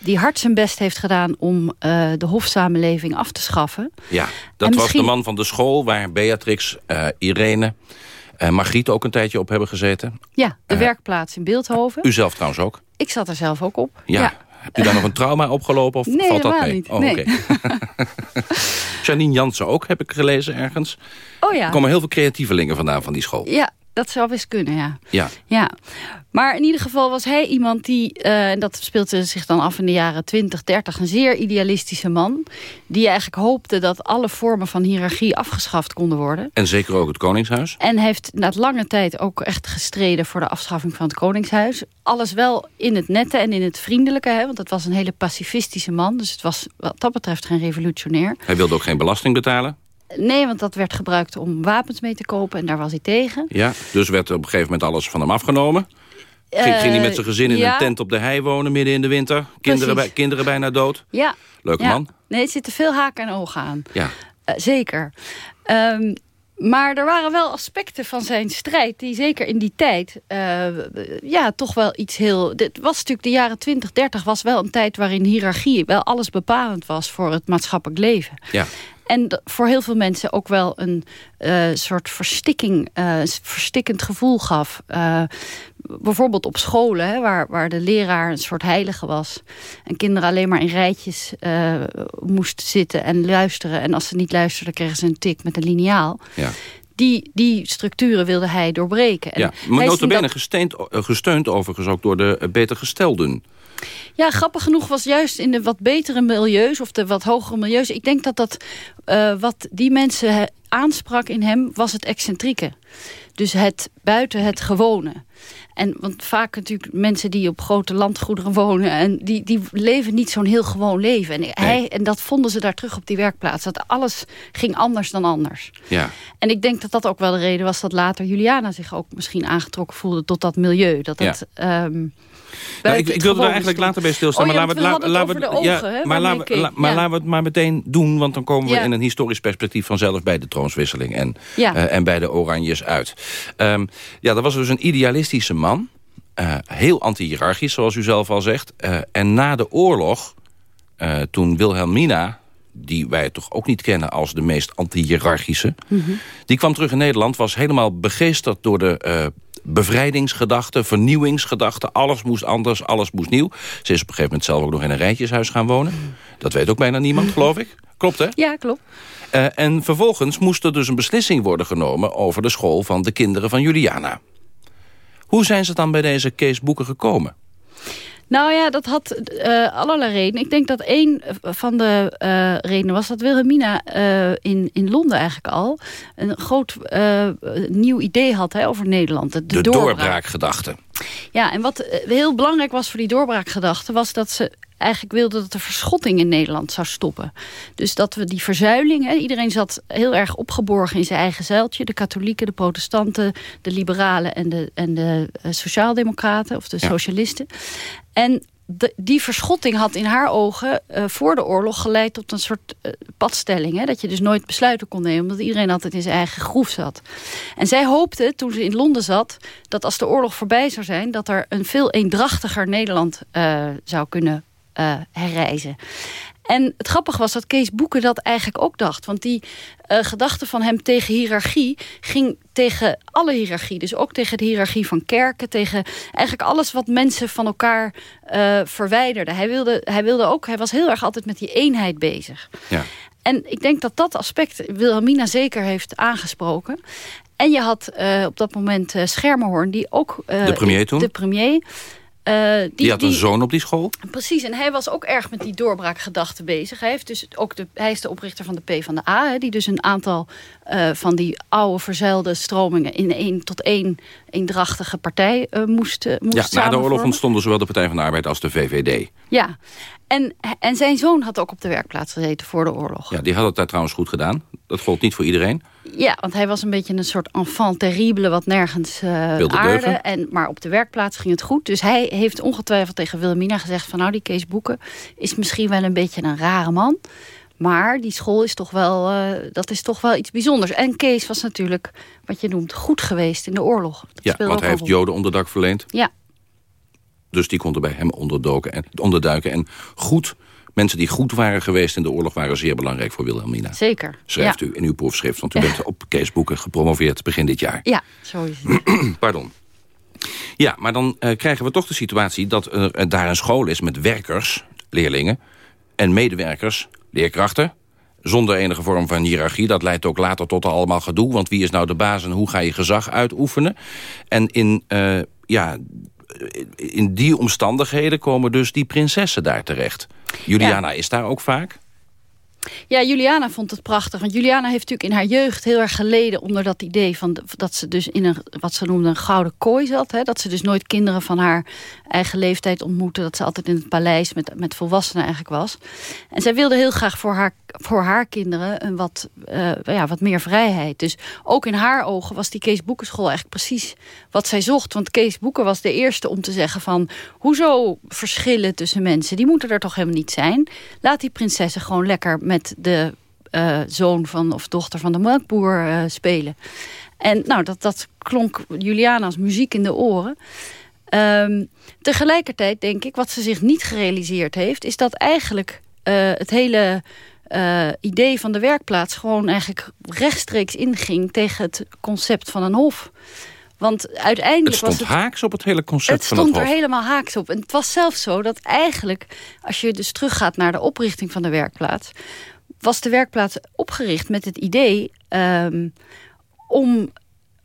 die hard zijn best heeft gedaan om eh, de hofsamenleving af te schaffen. ja. dat En was misschien- de man van de school waar Beatrix, Irene en Margriet ook een tijdje op hebben gezeten. Ja, de werkplaats in Beeldhoven. U zelf trouwens ook. Ik zat er zelf ook op. Ja. Hebt u daar nog een trauma opgelopen of Nee, valt dat mee? niet. Oh, Nee. oké. [laughs] Janine Jansen ook, heb ik gelezen ergens. Oh Er ja. komen heel veel creatievelingen vandaan van die school. Ja, dat zou best kunnen, ja. Ja. Ja, maar in ieder geval was hij iemand die, eh, en dat speelde zich dan af in de jaren 20, 30, een zeer idealistische man. Die eigenlijk hoopte dat alle vormen van hiërarchie afgeschaft konden worden. En zeker ook het Koningshuis. En heeft na lange tijd ook echt gestreden voor de afschaffing van het Koningshuis. Alles wel in het nette en in het vriendelijke, hè, want het was een hele pacifistische man. Dus het was wat dat betreft geen revolutionair. Hij wilde ook geen belasting betalen. Nee, want dat werd gebruikt om wapens mee te kopen en daar was hij tegen. Ja, dus werd op een gegeven moment alles van hem afgenomen. Ging, ging hij met zijn gezin in Eh, ja. een tent op de hei wonen midden in de winter. Kinderen, bij, kinderen bijna dood. Ja. Leuke Ja. man. Nee, er zitten veel haken en ogen aan. Ja. Eh, zeker. Ehm, maar er waren wel aspecten van zijn strijd die zeker in die tijd eh, ja, toch wel iets heel... Dit was natuurlijk de jaren 20, 30 was wel een tijd waarin hiërarchie wel alles bepalend was voor het maatschappelijk leven. Ja. En voor heel veel mensen ook wel een eh, soort verstikking, eh, verstikkend gevoel gaf. Eh, bijvoorbeeld op scholen, hè, waar, waar de leraar een soort heilige was. En kinderen alleen maar in rijtjes moesten zitten en luisteren. En als ze niet luisterden, kregen ze een tik met een liniaal. Ja. Die, die structuren wilde hij doorbreken. En Ja, maar notabene dat- gesteund, gesteund overigens ook door de eh, beter gestelden. Ja, grappig genoeg was juist in de wat betere milieus... of de wat hogere milieus... ik denk dat dat eh, wat die mensen aansprak in hem... was het excentrieke. Dus het buiten het gewone. En want vaak natuurlijk mensen die op grote landgoederen wonen... en die, die leven niet zo'n heel gewoon leven. En, hij, en dat vonden ze daar terug op die werkplaats. Dat alles ging anders dan anders. Ja. En ik denk dat dat ook wel de reden was... dat later Juliana zich ook misschien aangetrokken voelde tot dat milieu. Dat Ja. het... Nou, ik, wilde daar eigenlijk later bij stilstaan. Oh ja, maar laten we, la- ja, maar, laten we, laten we het maar meteen doen. Want dan komen we in een historisch perspectief vanzelf bij de troonswisseling. En, eh, en bij de Oranjes uit. Ehm, ja, dat was dus een idealistische man. eh, heel anti-hierarchisch, zoals u zelf al zegt. Eh, en na de oorlog, eh, toen Wilhelmina... die wij toch ook niet kennen als de meest anti-hierarchische... die kwam terug in Nederland, was helemaal begeesterd door de bevrijdingsgedachte, vernieuwingsgedachte. Alles moest anders, alles moest nieuw. Ze is op een gegeven moment zelf ook nog in een rijtjeshuis gaan wonen. Dat weet ook bijna niemand, geloof ik. Klopt, hè? Ja, klopt. Eh, en vervolgens moest er dus een beslissing worden genomen... over de school van de kinderen van Juliana. Hoe zijn ze dan bij deze Kees Boeken gekomen? Nou ja, dat had eh, allerlei redenen. Ik denk dat één van de eh, redenen was dat Wilhelmina eh, in, in Londen eigenlijk al... een groot eh, nieuw idee had hè, over Nederland. De, De, doorbraak. doorbraakgedachte. Ja, en wat eh, heel belangrijk was voor die doorbraakgedachte... was dat ze eigenlijk wilden dat de verschotting in Nederland zou stoppen. Dus dat we die verzuiling... Hè, iedereen zat heel erg opgeborgen in zijn eigen zeiltje. De katholieken, de protestanten, de liberalen en de, en de eh, sociaaldemocraten... of de Ja. socialisten. En de- die verschotting had in haar ogen eh, voor de oorlog geleid tot een soort eh, padstelling. Hè? Dat je dus nooit besluiten kon nemen, omdat iedereen altijd in zijn eigen groef zat. En zij hoopte, toen ze in Londen zat, dat als de oorlog voorbij zou zijn, dat er een veel eendrachtiger Nederland zou kunnen eh, herreizen. En het grappige was dat Kees Boeken dat eigenlijk ook dacht. Want die eh, gedachte van hem tegen hiërarchie ging tegen alle hiërarchie. Dus ook tegen de hiërarchie van kerken. Tegen eigenlijk alles wat mensen van elkaar eh, verwijderden. Hij wilde, hij wilde ook, hij was heel erg altijd met die eenheid bezig. Ja. En ik denk dat dat aspect Wilhelmina zeker heeft aangesproken. En je had op dat moment Schermerhorn, die ook... De premier toen? De premier. Eh, die, Die, had een zoon op die school. Precies, en hij was ook erg met die doorbraakgedachte bezig. Hij, heeft dus ook de, hij is de oprichter van de P van de A, hè, die dus een aantal eh, van die oude verzuilde stromingen in één tot één eendrachtige partij eh, moest, moest Ja, na de oorlog ontstonden zowel de Partij van de Arbeid als de VVD. Ja, en, en zijn zoon had ook op de werkplaats gezeten voor de oorlog. Ja, die had het daar trouwens goed gedaan. Dat gold niet voor iedereen. Ja, want hij was een beetje een soort enfant terrible... wat nergens Wilde aarde. En, maar op de werkplaats ging het goed. Dus hij heeft ongetwijfeld tegen Wilhelmina gezegd... van nou, die Kees Boeken is misschien wel een beetje een rare man... Maar die school is toch wel, eh, dat is toch wel iets bijzonders. En Kees was natuurlijk, wat je noemt, goed geweest in de oorlog. Dat Ja, want hij heeft. Joden onderdak verleend. Ja, Dus die konden bij hem onderdoken en, onderduiken. En goed, mensen die goed waren geweest in de oorlog... waren zeer belangrijk voor Wilhelmina. zeker. Schrijft ja. u in uw proefschrift. Want u bent op Kees Boeken gepromoveerd begin dit jaar. Ja, zo is het. [clears throat] Pardon. Ja, maar dan eh, krijgen we toch de situatie dat er eh, daar een school is met werkers, leerlingen... en medewerkers, leerkrachten, zonder enige vorm van hiërarchie. Dat leidt ook later tot allemaal gedoe, want wie is nou de baas... en hoe ga je gezag uitoefenen? En in, eh, ja, in die omstandigheden komen dus die prinsessen daar terecht. Juliana is daar ook vaak. Ja, Juliana vond het prachtig. Want Juliana heeft natuurlijk in haar jeugd heel erg geleden onder dat idee van dat ze dus in een wat ze noemde een gouden kooi zat. Hè? Dat ze dus nooit kinderen van haar eigen leeftijd ontmoette. Dat ze altijd in het paleis met, met volwassenen eigenlijk was. En zij wilde heel graag voor haar, voor haar kinderen een wat, eh, ja, wat meer vrijheid. Dus ook in haar ogen was die Kees Boekenschool eigenlijk precies wat zij zocht. Want Kees Boeken was de eerste om te zeggen van... hoezo verschillen tussen mensen? Die moeten er toch helemaal niet zijn. Laat die prinsessen gewoon lekker met de eh, zoon van of dochter van de melkboer eh, spelen. En nou, dat, dat klonk Juliana als muziek in de oren. Ehm, tegelijkertijd denk ik, wat ze zich niet gerealiseerd heeft... is dat eigenlijk eh, het hele eh, idee van de werkplaats... gewoon eigenlijk rechtstreeks inging tegen het concept van een hof. Want uiteindelijk Het stond was het... haaks op het hele concept Het van het stond er hof. helemaal haaks op. En het was zelfs zo dat eigenlijk, als je dus teruggaat naar de oprichting van de werkplaats, was de werkplaats opgericht met het idee ehm, om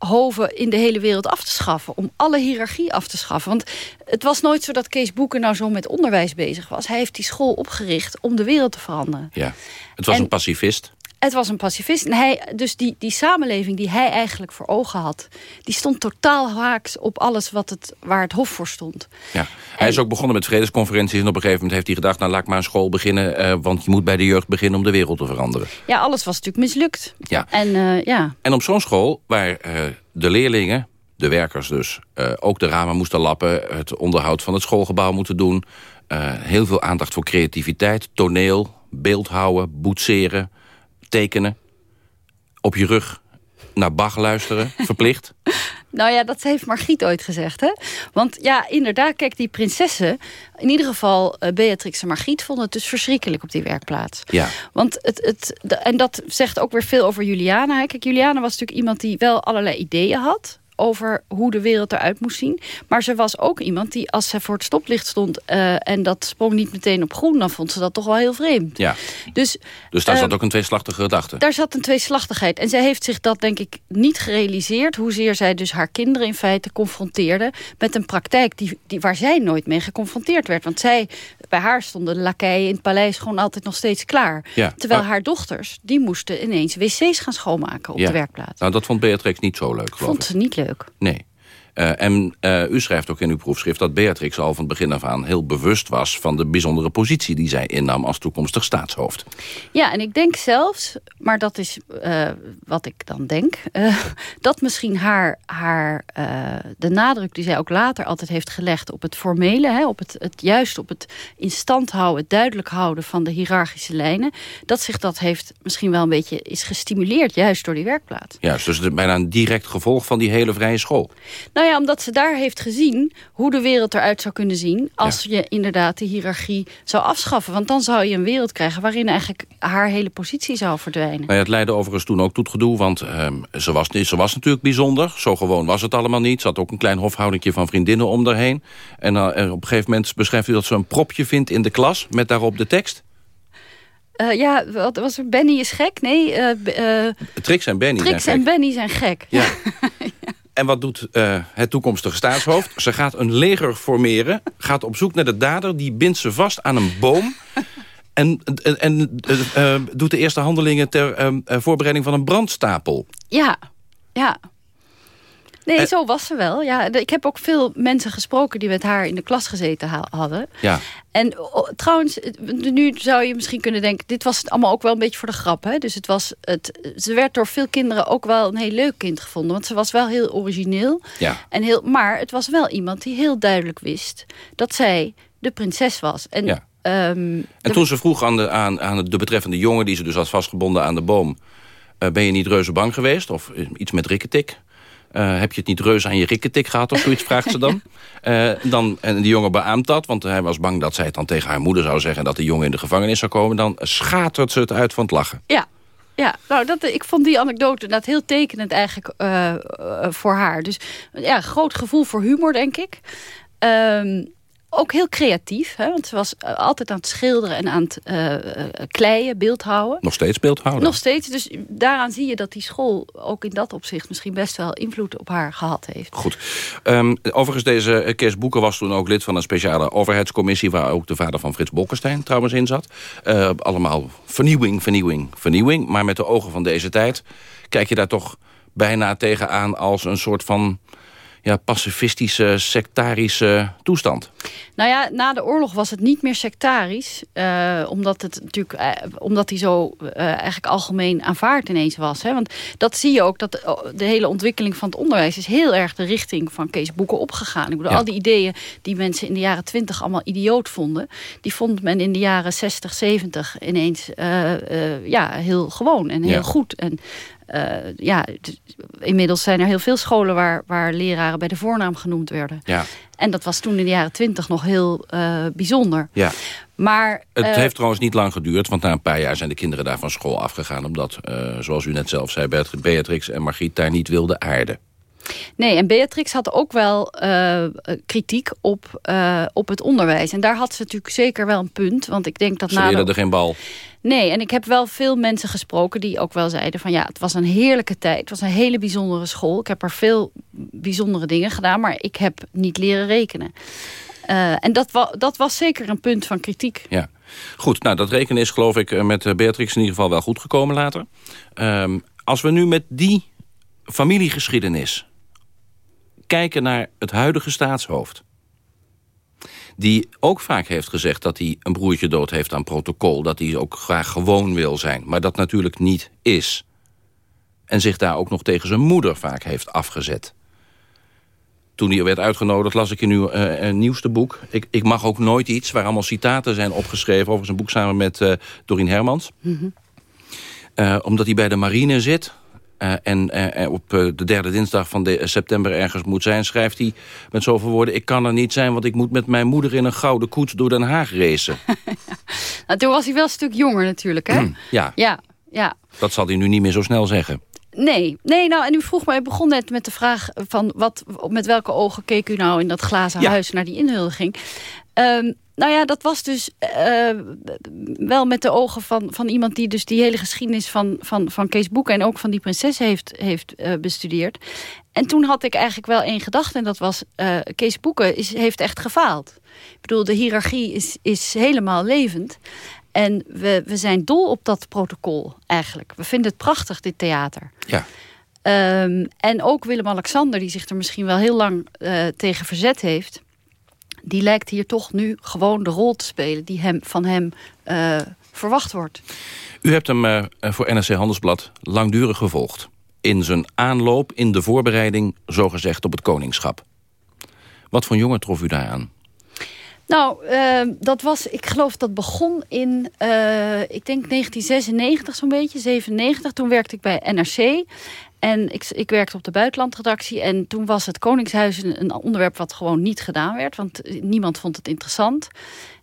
hoven in de hele wereld af te schaffen. Om alle hiërarchie af te schaffen. Want het was nooit zo dat Kees Boeken nou zo met onderwijs bezig was. Hij heeft die school opgericht om de wereld te veranderen. Ja. Het was En- een pacifist. Het was een pacifist. En hij, dus die, die samenleving die hij eigenlijk voor ogen had... die stond totaal haaks op alles wat het, waar het hof voor stond. Ja. Hij is ook begonnen met vredesconferenties... en op een gegeven moment heeft hij gedacht... nou, laat ik maar een school beginnen... eh, want je moet bij de jeugd beginnen om de wereld te veranderen. Ja, alles was natuurlijk mislukt. Ja. En eh, ja, En op zo'n school waar eh, de leerlingen, de werkers dus... ook de ramen moesten lappen, het onderhoud van het schoolgebouw moeten doen... heel veel aandacht voor creativiteit, toneel, beeldhouden, boetseren, tekenen... op je rug naar Bach luisteren, [laughs] verplicht. nou ja, dat heeft Margriet ooit gezegd. Hè? Want ja, inderdaad, kijk, die prinsessen... in ieder geval eh, Beatrix en Margriet vonden het dus verschrikkelijk op die werkplaats. Ja. Want het, het, en dat zegt ook weer veel over Juliana. hè. Kijk, Juliana was natuurlijk iemand die wel allerlei ideeën had over hoe de wereld eruit moest zien. Maar ze was ook iemand die, als ze voor het stoplicht stond... eh, en dat sprong niet meteen op groen... dan vond ze dat toch wel heel vreemd. Ja. Dus, Dus daar eh, zat ook een tweeslachtige gedachte. daar zat een tweeslachtigheid. En zij heeft zich dat denk ik niet gerealiseerd... hoezeer zij dus haar kinderen in feite confronteerde... met een praktijk die, die, waar zij nooit mee geconfronteerd werd. Want zij, bij haar stonden de lakeien in het paleis... gewoon altijd nog steeds klaar. Ja, Terwijl haar dochters, die moesten ineens wc's gaan schoonmaken op Ja. de werkplaats. Nou, dat vond Beatrix niet zo leuk, geloof Vond ik. ze niet leuk. Nee. Eh, en eh, u schrijft ook in uw proefschrift dat Beatrix al van het begin af aan heel bewust was van de bijzondere positie die zij innam als toekomstig staatshoofd. Ja, en ik denk zelfs, maar dat is eh, wat ik dan denk... [laughs] dat misschien haar, haar de nadruk die zij ook later altijd heeft gelegd... op het formele, hè, op het, het juist op het in stand houden... het duidelijk houden van de hiërarchische lijnen... dat zich dat heeft misschien wel een beetje is gestimuleerd... juist door die werkplaats. Juist, dus het is bijna een direct gevolg van die hele vrije school. Nou ja, omdat ze daar heeft gezien hoe de wereld eruit zou kunnen zien... als je inderdaad de hiërarchie zou afschaffen. Want dan zou je een wereld krijgen waarin eigenlijk haar hele positie zou verdwijnen. Nou ja, het leidde overigens toen ook tot gedoe, want ehm, ze, was, ze was natuurlijk bijzonder. Zo gewoon was het allemaal niet. Ze had ook een klein hofhoudingje van vriendinnen om daarheen. En eh, en op een gegeven moment beschrijft u dat ze een propje vindt in de klas... met daarop de tekst. Eh, ja, wat was er? Benny is gek? Nee, eh, Trix en Benny Trix zijn en gek. Benny zijn gek. Ja. [laughs] [laughs] En wat doet eh, het toekomstige staatshoofd? Ze gaat een leger formeren, gaat op zoek naar de dader... die bindt ze vast aan een boom... en, en, en eh, eh, doet de eerste handelingen ter voorbereiding van een brandstapel. Ja, ja. Nee, Eh. zo was ze wel. Ja, ik heb ook veel mensen gesproken die met haar in de klas gezeten ha- hadden. Ja. En oh, trouwens, nu zou je misschien kunnen denken... dit was het allemaal ook wel een beetje voor de grap. Hè? Dus het was het, ze werd door veel kinderen ook wel een heel leuk kind gevonden. Want ze was wel heel origineel. Ja. En heel, maar het was wel iemand die heel duidelijk wist... dat zij de prinses was. En Ja. ehm, En toen ze vroeg aan de, aan, aan de betreffende jongen... die ze dus had vastgebonden aan de boom... eh, ben je niet reuze bang geweest? Of eh, iets met rikketik? Eh, heb je het niet reuze aan je rikketik gehad of zoiets, vraagt ze dan. [laughs] Eh, dan. En die jongen beaamt dat, want hij was bang dat zij het dan tegen haar moeder zou zeggen... dat de jongen in de gevangenis zou komen. Dan schatert ze het uit van het lachen. Ja, ja nou, dat, ik vond die anekdote dat heel tekenend eigenlijk eh, voor haar. Dus ja, groot gevoel voor humor, denk ik. Ehm, ook heel creatief, hè, want ze was eh, altijd aan het schilderen en aan het eh, eh, kleien, beeldhouden. Nog steeds beeldhouden. Nog steeds, dus daaraan zie je dat die school ook in dat opzicht misschien best wel invloed op haar gehad heeft. Goed. Ehm, overigens, deze Kees Boeken was toen ook lid van een speciale overheidscommissie... waar ook de vader van Frits Bolkestein trouwens in zat. Allemaal vernieuwing, vernieuwing, vernieuwing. Maar met de ogen van deze tijd kijk je daar toch bijna tegenaan... als een soort van ja, pacifistische, sectarische toestand. Nou ja, na de oorlog was het niet meer sectarisch. eh, omdat het natuurlijk eh, omdat hij zo eh, eigenlijk algemeen aanvaard ineens was. Hè? Want dat zie je ook, dat de, de hele ontwikkeling van het onderwijs... is heel erg de richting van Kees Boeken opgegaan. Ik bedoel, Ja. al die ideeën die mensen in de jaren twintig allemaal idioot vonden... die vond men in de jaren 60, 70 ineens ja, heel gewoon en heel Ja. goed. En ja, het- inmiddels zijn er heel veel scholen waar, waar leraren bij de voornaam genoemd werden. Ja, En dat was toen in de jaren twintig nog heel eh, bijzonder. ja. Maar Het eh, heeft trouwens niet lang geduurd, want na een paar jaar zijn de kinderen daar van school afgegaan. Omdat, eh, zoals u net zelf zei, Beat- Beatrix en Margriet daar niet wilden aarden. Nee, en Beatrix had ook wel eh, kritiek op, eh, op het onderwijs. En daar had ze natuurlijk zeker wel een punt. Want ik denk dat Ze de- er geen bal. Nee, en ik heb wel veel mensen gesproken die ook wel zeiden van ja, het was een heerlijke tijd. Het was een hele bijzondere school. Ik heb er veel bijzondere dingen gedaan, maar ik heb niet leren rekenen. Eh, en dat, wa dat was zeker een punt van kritiek. Ja. Goed, nou dat rekenen is geloof ik met Beatrix in ieder geval wel goed gekomen later. Ehm, als we nu met die familiegeschiedenis kijken naar het huidige staatshoofd. Die ook vaak heeft gezegd dat hij een broertje dood heeft aan protocol. Dat hij ook graag gewoon wil zijn. Maar dat natuurlijk niet is. En zich daar ook nog tegen zijn moeder vaak heeft afgezet. Toen hij werd uitgenodigd las ik in uw eh, nieuwste boek... Ik, ik mag ook nooit iets, waar allemaal citaten zijn opgeschreven... over zijn boek samen met eh Dorien Hermans. Eh, omdat hij bij de marine zit... eh, en eh, eh, op de derde dinsdag van de, september ergens moet zijn... schrijft hij met zoveel woorden... ik kan er niet zijn, want ik moet met mijn moeder... in een gouden koets door Den Haag racen. [laughs] Nou, toen was hij wel een stuk jonger natuurlijk, hè? ja, ja, ja. dat zal hij nu niet meer zo snel zeggen. Nee, nee, nou, en u vroeg me, ik begon net met de vraag van wat, met welke ogen keek u nou in dat glazen Ja. huis naar die inhuldiging? Ehm, nou ja, dat was dus eh, wel met de ogen van, van iemand die dus die hele geschiedenis van, van, van Kees Boeken en ook van die prinses heeft, heeft eh, bestudeerd. En toen had ik eigenlijk wel één gedachte en dat was, eh, Kees Boeken is, heeft echt gefaald. Ik bedoel, de hiërarchie is, is helemaal levend. En we, we zijn dol op dat protocol eigenlijk. We vinden het prachtig, dit theater. Ja. Ehm, en ook Willem-Alexander, die zich er misschien wel heel lang tegen verzet heeft... die lijkt hier toch nu gewoon de rol te spelen... die hem, van hem eh, verwacht wordt. U hebt hem eh, voor NRC Handelsblad langdurig gevolgd. In zijn aanloop, in de voorbereiding, zogezegd op het koningschap. Wat voor jongen trof u daar aan? Nou, eh, dat was, ik geloof dat begon in, ik denk 1996 zo'n beetje, 97. Toen werkte ik bij NRC. En ik, ik werkte op de buitenlandredactie. En toen was het Koningshuis een, onderwerp wat gewoon niet gedaan werd. Want eh, niemand vond het interessant.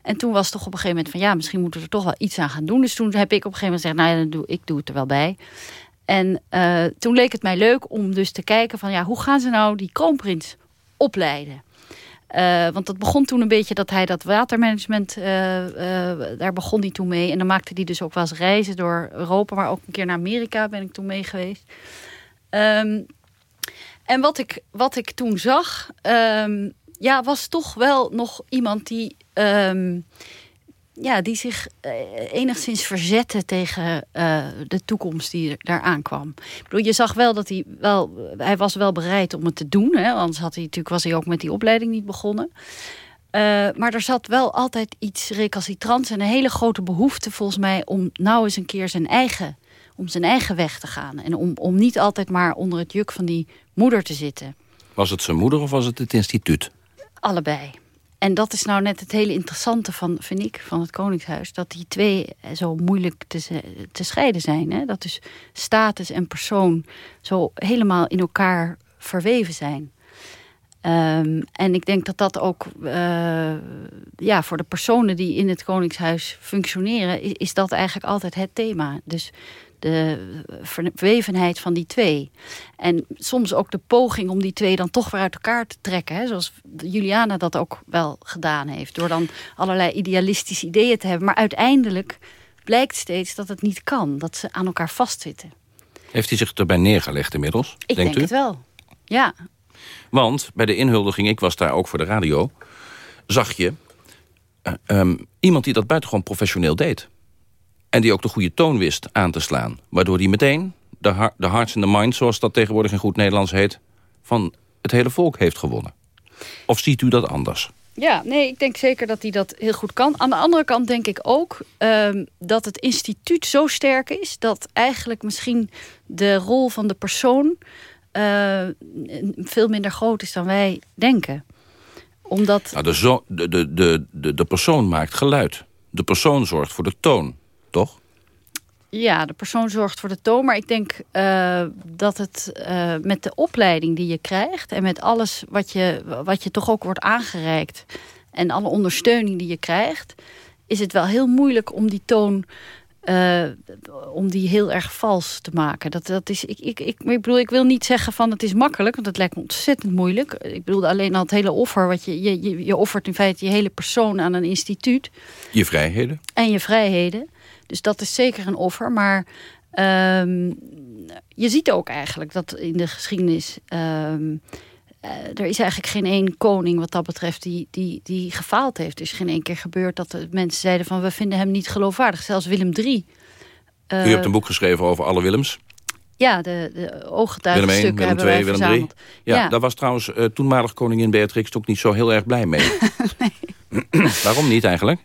En toen was toch op een gegeven moment van... ja, misschien moeten we er toch wel iets aan gaan doen. Dus toen heb ik op een gegeven moment gezegd... nou ja, dan doe, ik doe het er wel bij. En eh, toen leek het mij leuk om dus te kijken van... ja, hoe gaan ze nou die kroonprins opleiden? Eh, want dat begon toen een beetje dat hij dat watermanagement, daar begon hij toen mee. En dan maakte hij dus ook wel eens reizen door Europa, maar ook een keer naar Amerika ben ik toen mee geweest. Ehm, en wat ik, wat ik toen zag, ehm, ja, was toch wel nog iemand die, ehm, ja, die zich eh, enigszins verzette tegen eh, de toekomst die daar aankwam. Ik bedoel, je zag wel dat hij wel, hij was wel bereid om het te doen. Hè, anders had hij natuurlijk, was hij ook met die opleiding niet begonnen. Eh, maar er zat wel altijd iets recalcitrants en een hele grote behoefte volgens mij om nou eens een keer zijn eigen, om zijn eigen weg te gaan. En om, om niet altijd maar onder het juk van die moeder te zitten. Was het zijn moeder of was het het instituut? Allebei. En dat is nou net het hele interessante van, vind ik, van het Koningshuis. Dat die twee zo moeilijk te, te scheiden zijn. Hè? Dat dus status en persoon zo helemaal in elkaar verweven zijn. Ehm, en ik denk dat dat ook eh, ja, voor de personen die in het Koningshuis functioneren, is, is dat eigenlijk altijd het thema. Dus de verwevenheid van die twee. En soms ook de poging om die twee dan toch weer uit elkaar te trekken. Hè? Zoals Juliana dat ook wel gedaan heeft. Door dan allerlei idealistische ideeën te hebben. Maar uiteindelijk blijkt steeds dat het niet kan. Dat ze aan elkaar vastzitten. Heeft hij zich erbij neergelegd inmiddels? Ik denk u? het wel. Ja, Want bij de inhuldiging, ik was daar ook voor de radio... zag je eh, ehm, iemand die dat buitengewoon professioneel deed. En die ook de goede toon wist aan te slaan. Waardoor hij meteen de, har- de hearts and the minds... zoals dat tegenwoordig in goed Nederlands heet... van het hele volk heeft gewonnen. Of ziet u dat anders? Ja, nee, ik denk zeker dat hij dat heel goed kan. Aan de andere kant denk ik ook ehm, dat het instituut zo sterk is... dat eigenlijk misschien de rol van de persoon eh, veel minder groot is dan wij denken. Omdat, Nou, de, zo, de, de, de, de, de persoon maakt geluid. De persoon zorgt voor de toon, toch? ja, de persoon zorgt voor de toon. Maar ik denk eh, dat het eh, met de opleiding die je krijgt... en met alles wat je, wat je toch ook wordt aangereikt... en alle ondersteuning die je krijgt... is het wel heel moeilijk om die toon... eh, om die heel erg vals te maken. Dat, dat is, ik, ik, ik, ik bedoel, ik wil niet zeggen van het is makkelijk, want het lijkt me ontzettend moeilijk. Ik bedoel alleen al het hele offer, wat je, je, je, je offert in feite je hele persoon aan een instituut Je vrijheden. en je vrijheden. Dus dat is zeker een offer. Maar ehm, je ziet ook eigenlijk dat in de geschiedenis... ehm, eh, er is eigenlijk geen één koning wat dat betreft die, die, die gefaald heeft. Er is geen één keer gebeurd dat de mensen zeiden van... we vinden hem niet geloofwaardig. Zelfs Willem III. eh, u hebt een boek geschreven over alle Willems. Ja, de, de Willem ooggetuigenstukken 1, Willem hebben 2, wij Willem 3. verzameld. Ja, Ja. daar was trouwens eh, toenmalig koningin Beatrix ook niet zo heel erg blij mee. [laughs] Waarom niet eigenlijk?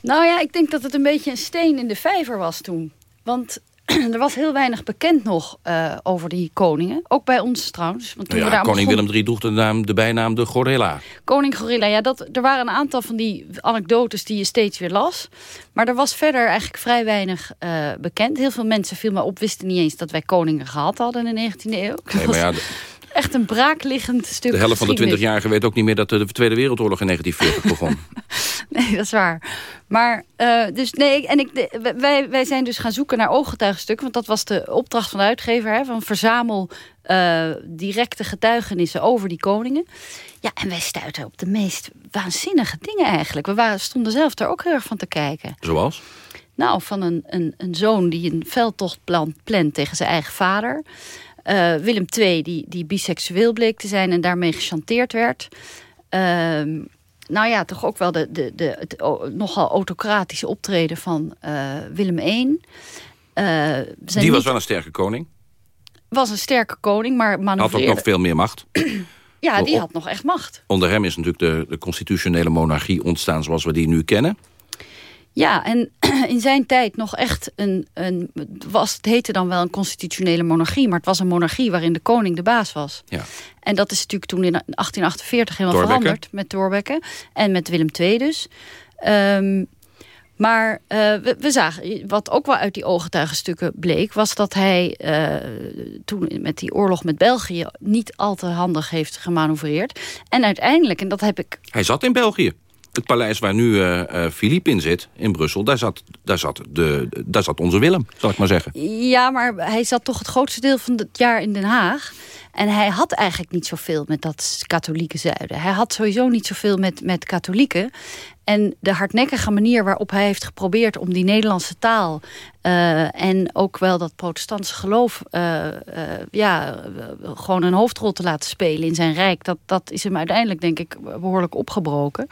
Nou ja, ik denk dat het een beetje een steen in de vijver was toen. Want [clears throat] er was heel weinig bekend nog eh, over die koningen. Ook bij ons trouwens. Want toen Nou we ja, daar koning Willem III droeg de, naam, de bijnaam de Gorilla. Koning Gorilla, ja, dat, er waren een aantal van die anekdotes die je steeds weer las. Maar er was verder eigenlijk vrij weinig eh, bekend. Heel veel mensen, viel me op, wisten niet eens dat wij koningen gehad hadden in de 19e eeuw. Nee, maar ja, [laughs] Echt een braakliggend stuk de helft van de geschiedenis. 20-jarigen weet ook niet meer dat de Tweede Wereldoorlog in 1940 begon. [laughs] Nee, dat is waar. Maar, eh, dus nee, en ik, de- wij, wij zijn dus gaan zoeken naar ooggetuigenstukken. Want dat was de opdracht van de uitgever. Hè, van verzamel eh, directe getuigenissen over die koningen. Ja, en wij stuiten op de meest waanzinnige dingen eigenlijk. We waren, stonden zelf daar ook heel erg van te kijken. Zoals? Nou, van een, een, een zoon die een veldtocht plan- plant tegen zijn eigen vader. Eh, Willem II, die, die biseksueel bleek te zijn en daarmee gechanteerd werd. Ehm, nou ja, toch ook wel de, de, de, het o- nogal autocratische optreden van eh, Willem I. Eh, zijn Die was wel een sterke koning. was een sterke koning, maar Had ook manoeuvreerde... nog veel meer macht. [clears throat] Ja, die had nog echt macht. Onder hem is natuurlijk de, de constitutionele monarchie ontstaan zoals we die nu kennen. Ja, en [clears throat] in zijn tijd nog echt een, een was, het heette dan wel een constitutionele monarchie, maar het was een monarchie waarin de koning de baas was. Ja. En dat is natuurlijk toen in 1848 helemaal veranderd met Thorbecke en met Willem II dus. Ehm, maar eh, we, we zagen, wat ook wel uit die ooggetuigenstukken bleek... was dat hij eh, toen met die oorlog met België... niet al te handig heeft gemanoeuvreerd. En uiteindelijk, en dat heb ik Hij zat in België. Het paleis waar nu eh eh, Philippe in zit, in Brussel, daar zat, daar, zat de, daar zat onze Willem, zal ik maar zeggen. Ja, maar hij zat toch het grootste deel van het jaar in Den Haag. En hij had eigenlijk niet zoveel met dat katholieke zuiden. Hij had sowieso niet zoveel met, met katholieken. En de hardnekkige manier waarop hij heeft geprobeerd om die Nederlandse taal... eh, en ook wel dat protestantse geloof... eh, eh, ja, eh, gewoon een hoofdrol te laten spelen in zijn rijk... dat, dat is hem uiteindelijk, denk ik, behoorlijk opgebroken.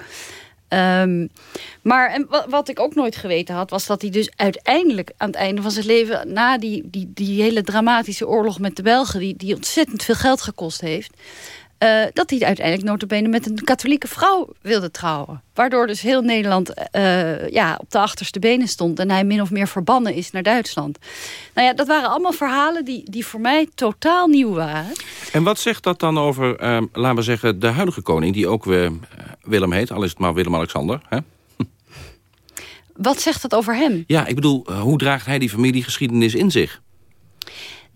Ehm, maar en wat, ik ook nooit geweten had, was dat hij dus uiteindelijk aan het einde van zijn leven, na die, die, die hele dramatische oorlog met de Belgen, die, die ontzettend veel geld gekost heeft, eh, dat hij uiteindelijk notabene met een katholieke vrouw wilde trouwen. Waardoor dus heel Nederland eh, ja, op de achterste benen stond... en hij min of meer verbannen is naar Duitsland. Nou ja, dat waren allemaal verhalen die, die voor mij totaal nieuw waren. En wat zegt dat dan over, eh, laten we zeggen, de huidige koning... die ook eh, Willem heet, al is het maar Willem-Alexander... hè? Wat zegt dat over hem? Ja, ik bedoel, hoe draagt hij die familiegeschiedenis in zich?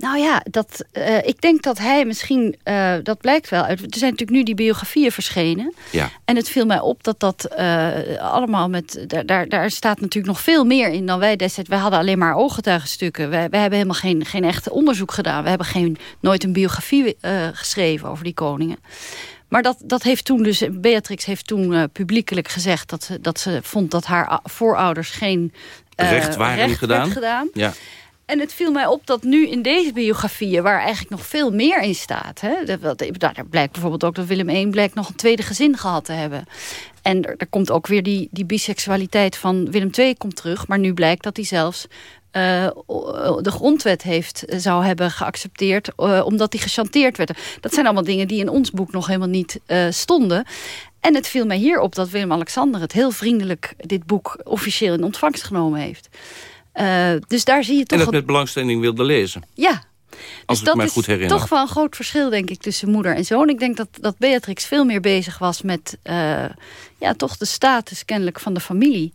Nou ja, dat, eh, ik denk dat hij misschien, eh, dat blijkt wel uit... Er zijn natuurlijk nu die biografieën verschenen. Ja. En het viel mij op dat dat eh, allemaal met... Daar, daar, daar staat natuurlijk nog veel meer in dan wij destijds. Wij hadden alleen maar ooggetuigenstukken. Wij, wij hebben helemaal geen, geen echt onderzoek gedaan. We hebben geen, nooit een biografie geschreven over die koningen. Maar dat, dat heeft toen dus... Beatrix heeft toen publiekelijk gezegd... Dat ze, dat ze vond dat haar voorouders geen... Recht waren recht gedaan. gedaan. Ja. En het viel mij op dat nu in deze biografieën... waar eigenlijk nog veel meer in staat... Hè, dat, daar blijkt bijvoorbeeld ook dat Willem I blijkt nog een tweede gezin gehad te hebben. En er, komt ook weer die, die biseksualiteit van Willem II komt terug. Maar nu blijkt dat hij zelfs eh, de grondwet heeft, eh, zou hebben geaccepteerd... eh, omdat hij gechanteerd werd. Dat zijn allemaal dingen die in ons boek nog helemaal niet stonden... En het viel mij hier op dat Willem-Alexander het heel vriendelijk... dit boek officieel in ontvangst genomen heeft. Eh, dus daar zie je En toch... het een- met belangstelling wilde lezen. ja. Als Dus ik dat mij is goed herinner. toch wel een groot verschil, denk ik, tussen moeder en zoon. Ik denk dat, dat Beatrix veel meer bezig was met eh, ja, toch de status kennelijk van de familie.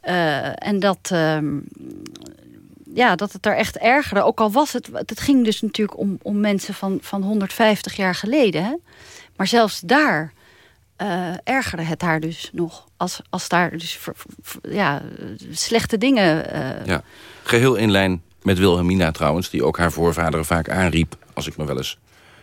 Eh, en dat, ehm, ja, dat het er echt ergerde. Ook al was het, het ging dus natuurlijk om, om mensen van, van 150 jaar geleden. Hè? Maar zelfs daar eh, ergerde het haar dus nog. Als, als daar dus ver- ver- ja, slechte dingen... eh, Ja. Geheel in lijn met Wilhelmina trouwens... die ook haar voorvaderen vaak aanriep... als ik me wel eens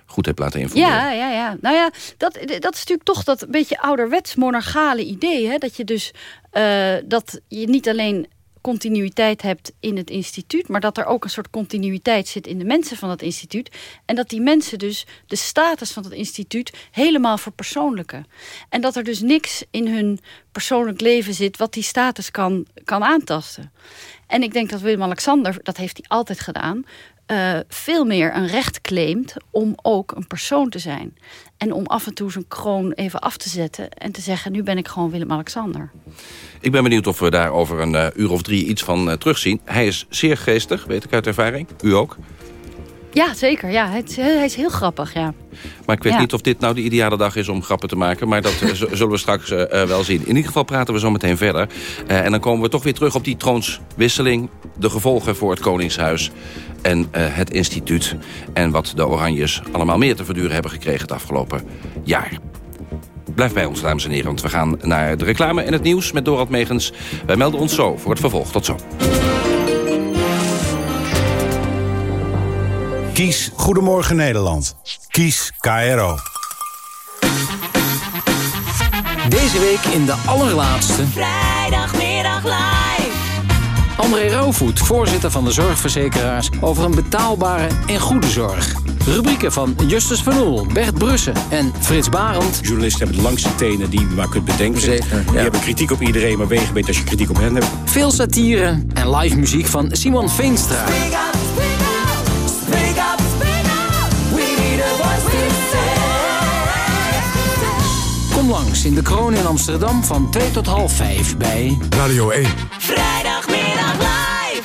goed heb laten informeren. Ja, ja, ja. Nou ja, dat, dat is natuurlijk toch dat beetje ouderwets monarchale idee. Hè? Dat je dus eh, dat je niet alleen continuïteit hebt in het instituut... maar dat er ook een soort continuïteit zit in de mensen van het instituut. En dat die mensen dus de status van het instituut helemaal verpersoonlijken. En dat er dus niks in hun persoonlijk leven zit... wat die status kan, kan aantasten. En ik denk dat Willem-Alexander, dat heeft hij altijd gedaan... eh, veel meer een recht claimt om ook een persoon te zijn. En om af en toe zijn kroon even af te zetten... en te zeggen, nu ben ik gewoon Willem-Alexander. Ik ben benieuwd of we daar over een eh, uur of drie iets van eh, terugzien. Hij is zeer geestig, weet ik uit ervaring. U ook. Ja, zeker. Ja, hij, is, hij is heel grappig, ja. Maar ik weet Ja. niet of dit nou de ideale dag is om grappen te maken. Maar dat zullen we straks wel zien. In ieder geval praten we zo meteen verder. En dan komen we toch weer terug op die troonswisseling. De gevolgen voor het Koningshuis. En eh, het instituut. En wat de Oranjes allemaal meer te verduren hebben gekregen het afgelopen jaar. Blijf bij ons, dames en heren, want we gaan naar de reclame en het nieuws met Dorald Megens. Wij melden ons zo voor het vervolg. Tot zo. Kies Goedemorgen Nederland. Kies KRO. Deze week in de allerlaatste. Vrijdagmiddag live. André Rauwvoet, voorzitter van de zorgverzekeraars... over een betaalbare en goede zorg. Rubrieken van Justus van Oel, Bert Brussen en Frits Barend. Journalisten hebben de langste tenen die je maar kunt bedenken. Zeker, Die hebben kritiek op iedereen, maar wegen beter als je kritiek op hen hebt. Veel satire en live muziek van Simon Veenstra. Speak up, speak up. We need a voice to say. Kom langs in de Kroon in Amsterdam van 2 tot half 5 bij... Radio 1. Vrijdagmiddag.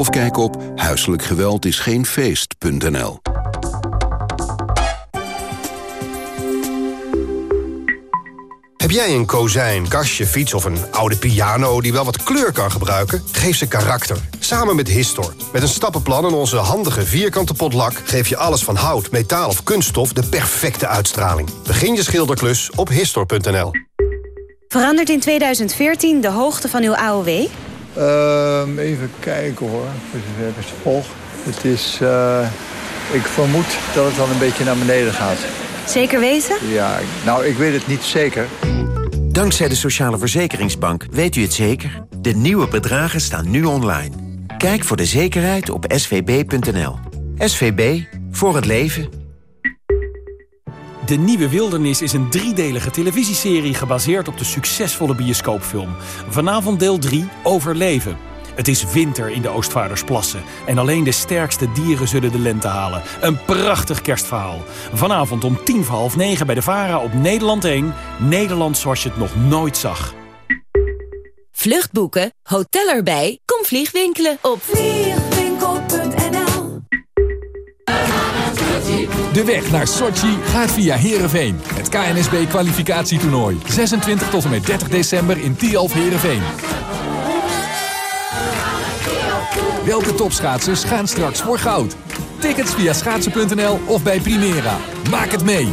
Of kijk op huiselijkgeweldisgeenfeest.nl. Heb jij een kozijn, kastje, fiets of een oude piano die wel wat kleur kan gebruiken? Geef ze karakter. Samen met Histor. Met een stappenplan en onze handige vierkante potlak... geef je alles van hout, metaal of kunststof de perfecte uitstraling. Begin je schilderklus op Histor.nl. Verandert in 2014 de hoogte van uw AOW? Ehm, even kijken hoor, volg. Het is, eh, ik vermoed dat het dan een beetje naar beneden gaat. Zeker weten? Ja, nou, ik weet het niet zeker. Dankzij de Sociale Verzekeringsbank weet u het zeker. De nieuwe bedragen staan nu online. Kijk voor de zekerheid op svb.nl. SVB, voor het leven. De Nieuwe Wildernis is een driedelige televisieserie gebaseerd op de succesvolle bioscoopfilm. Vanavond deel 3, Overleven. Het is winter in de Oostvaardersplassen en alleen de sterkste dieren zullen de lente halen. Een prachtig kerstverhaal. Vanavond om tien voor half negen bij de VARA op Nederland 1. Nederland zoals je het nog nooit zag. Vluchtboeken, hotel erbij, kom vliegwinkelen op De weg naar Sochi gaat via Heerenveen. Het KNSB-kwalificatietoernooi. 26 tot en met 30 december in Tialf Heerenveen. Welke topschaatsers gaan straks voor goud? Tickets via schaatsen.nl of bij Primera. Maak het mee!